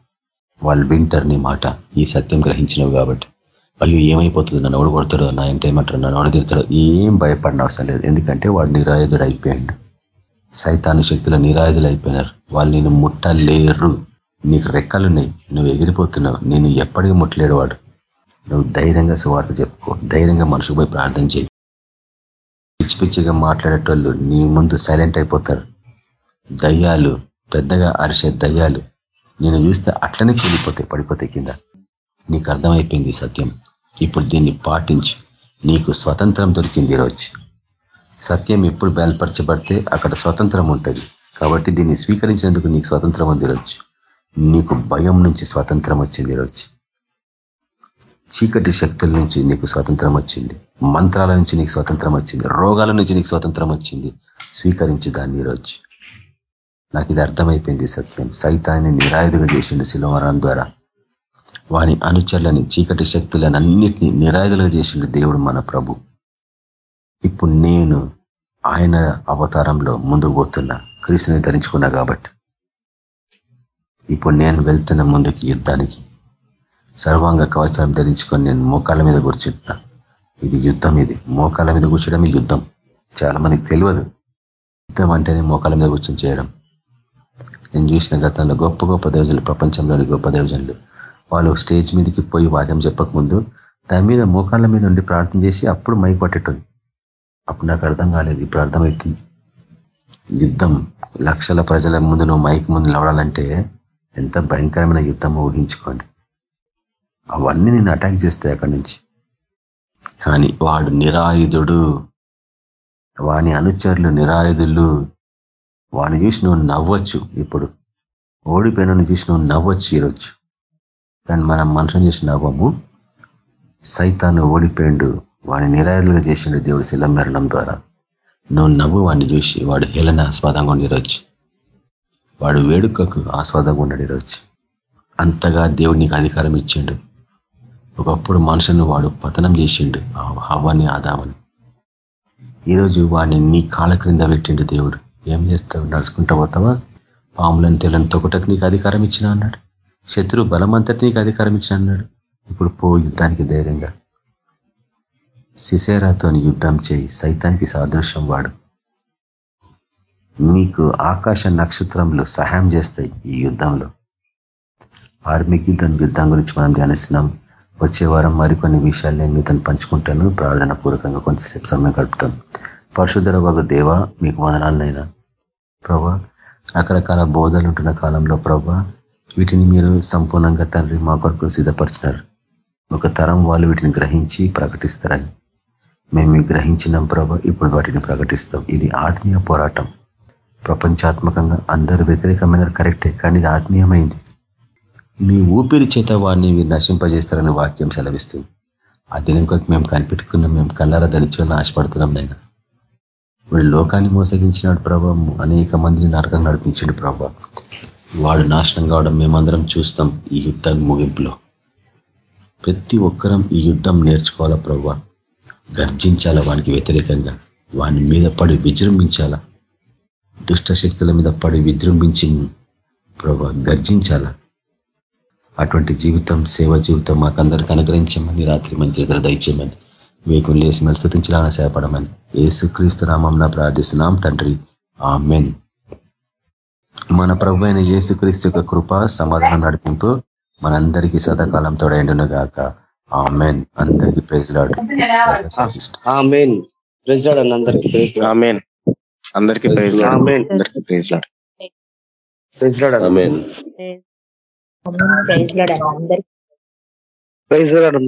వాళ్ళు వింటారు నీ మాట ఈ సత్యం గ్రహించినవి కాబట్టి. అయ్యో ఏమైపోతుంది? నన్ను ఎవడు నా ఇంటి ఏమంటారు నన్ను ఎవడు ఏం భయపడిన అవసరం లేదు. ఎందుకంటే వాడు నిరాయుధుడు అయిపోయాడు. సైతాను శక్తుల నిరాయుధులు అయిపోయినారు. వాళ్ళు నేను ముట్టలేరు. నీకు రెక్కలున్నాయి నువ్వు ఎగిరిపోతున్నావు. నేను ఎప్పటికీ ముట్టలేడు వాడు. నువ్వు ధైర్యంగా సువార్త చెప్పుకో. ధైర్యంగా మనుషుకు పోయి ప్రార్థన చేయి. పిచ్చి పిచ్చిగా మాట్లాడేటోళ్ళు నీ ముందు సైలెంట్ అయిపోతారు. దయ్యాలు పెద్దగా అరిసే దయ్యాలు. నేను చూస్తే అట్లనే కూలిపోతాయి పడిపోతాయి కింద. నీకు అర్థమైపోయింది సత్యం. ఇప్పుడు దీన్ని పాటించు. నీకు స్వతంత్రం దొరికింది ఈరోజు. సత్యం ఎప్పుడు బయలుపరచబడితే అక్కడ స్వతంత్రం ఉంటుంది. కాబట్టి దీన్ని స్వీకరించేందుకు నీకు స్వతంత్రం ఉంది ఈరోజు. నీకు భయం నుంచి స్వతంత్రం వచ్చింది ఈరోజు. చీకటి శక్తుల నుంచి నీకు స్వాతంత్రం వచ్చింది. మంత్రాల నుంచి నీకు స్వాతంత్రం వచ్చింది. రోగాల నుంచి నీకు స్వాతంత్రం వచ్చింది. స్వీకరించి దాన్ని ఈరోజు. నాకు ఇది అర్థమైపోయింది సత్యం. సైతాన్ని నిరాయుధగా చేసిండు శిలవరం ద్వారా. వాని అనుచరులని చీకటి శక్తులను అన్నిటినీ నిరాయుధలుగా చేసిండు దేవుడు మన ప్రభు. ఇప్పుడు నేను ఆయన అవతారంలో ముందుకు పోతున్నా. క్రీస్తుని ధరించుకున్నా కాబట్టి. ఇప్పుడు నేను వెళ్తున్న ముందుకి యుద్ధానికి. సర్వాంగ కవచాలు ధరించుకొని నేను మోకాల మీద కూర్చుంటున్నా. ఇది యుద్ధం ఇది. మోకాల మీద కూర్చోడమే యుద్ధం. చాలా మందికి తెలియదు. యుద్ధం అంటేనే మోకాల మీద కూర్చొని చేయడం. నేను చూసిన గతంలో గొప్ప గొప్ప దేవజనులు ప్రపంచంలోని గొప్ప దేవజనులు వాళ్ళు స్టేజ్ మీదకి పోయి వాక్యం చెప్పకముందు దాని మీద మోకాళ్ళ మీద ఉండి ప్రార్థన చేసి అప్పుడు మైక్ పట్టేటోది అప్పుడు నాకు అర్థం కాలేదు ఇప్పుడు అర్థమవుతుంది యుద్ధం లక్షల ప్రజల ముందు నువ్వు మైక్ ముందు నిలవడాలంటే ఎంత భయంకరమైన యుద్ధం ఊహించుకోండి. అవన్నీ నేను అటాక్ చేస్తాయి అక్కడి నుంచి. కానీ వాడు నిరాయుధుడు. వాని అనుచరులు నిరాయుధులు వాడిని చూసి నువ్వు నవ్వచ్చు ఇప్పుడు. ఓడిపోయిన చూసి నువ్వు నవ్వచ్చు ఈరోజు. కానీ మనం మనుషుని చేసి నవ్వము. సైతాన్ని ఓడిపోయిండు వాడిని నిరాయుధులుగా చేసిండు దేవుడు శిల మరణం ద్వారా. నువ్వు నవ్వు వాడిని చూసి వాడు హేళన ఆస్వాదంగా ఉండి ఈరోజు. వాడు వేడుకకు ఆస్వాదంగా ఉన్నాడు ఈరోజు. అంతగా దేవుడు నీకు అధికారం ఇచ్చిండు. ఒకప్పుడు మనుషులను వాడు పతనం చేసిండు హవ్వని ఆదామని. ఈరోజు వాడిని నీ కాళ్ళ క్రింద పెట్టిండు దేవుడు. ఏం చేస్తావు? నడుచుకుంటా పోతావా? పాములను తెల్లని తొకటకు నీకు అధికారం ఇచ్చిన అన్నాడు. శత్రు బలమంతటి నీకు అధికారం ఇచ్చిన అన్నాడు. ఇప్పుడు పో యుద్ధానికి ధైర్యంగా. సిసేరాతో యుద్ధం చేయి. సైతానికి సాదృశ్యం వాడు. నీకు ఆకాశ నక్షత్రంలో సహాయం చేస్తాయి ఈ యుద్ధంలో. ఆర్మీకి యుద్ధం యుద్ధం గురించి మనం ధ్యానిస్తున్నాం. వచ్చే వారం మరికొన్ని విషయాలు నేను మీతో పంచుకుంటాను. ప్రార్థన పూర్వకంగా కొంతసేపు సమయం గడుపుతాం. పరశుధర ఒక దేవ మీకు వదనాలనైనా. ప్రభా రకరకాల బోధలు ఉంటున్న కాలంలో ప్రభా వీటిని మీరు సంపూర్ణంగా తండ్రి మా కొరకు సిద్ధపరిచినారు. ఒక తరం వాళ్ళు వీటిని గ్రహించి ప్రకటిస్తారని. మేము గ్రహించినాం ప్రభ ఇప్పుడు వాటిని ప్రకటిస్తాం. ఇది ఆత్మీయ పోరాటం. ప్రపంచాత్మకంగా అందరూ వ్యతిరేకమైన కరెక్టే కానీ ఇది ఆత్మీయమైంది. మీ ఊపిరి చేత వాడిని మీరు నశింపజేస్తారని వాక్యం సెలవిస్తుంది. ఆ దినం కొరకు మేము కనిపెట్టుకున్నాం మేము కళ్ళారా ధరించాలని ఆశపడుతున్నాం నైనా వాడు లోకాన్ని మోసగించినాడు ప్రభావం అనేక మందిని నరకం నడిపించాడు ప్రభా. వాడు నాశనం కావడం మేమందరం చూస్తాం ఈ యుద్ధం ముగింపులో. ప్రతి ఒక్కరం ఈ యుద్ధం నేర్చుకోవాలా ప్రభా? గర్జించాలా వానికి వ్యతిరేకంగా? వాని మీద పడి విజృంభించాలా? దుష్ట శక్తుల మీద పడి విజృంభించి ప్రభా గర్జించాలా? అటువంటి జీవితం సేవ జీవితం మాకందరికి అనుగ్రహించమని రాత్రి మంచి దగ్గర దయచేయమని వేకుని లేసి మెలసతించాలని సేపడమని. ఏసుక్రీస్తు నామం ప్రార్థిస్తున్నాం తండ్రి. ఆ మెన్ మన ప్రభు అయిన ఏసుక్రీస్తు యొక్క కృప సమాధానం నడిపింపు మనందరికీ సదాకాలం తోడైండును గాక ఆ మెన్ అందరికీ ప్రైజ్ లాడు. అందరికీ ప్రైజ్ అందరికీ praise Lord. Praise Lord praise Lord అందరికీ. ప్రైజ్ లాడ్ అందరికీ.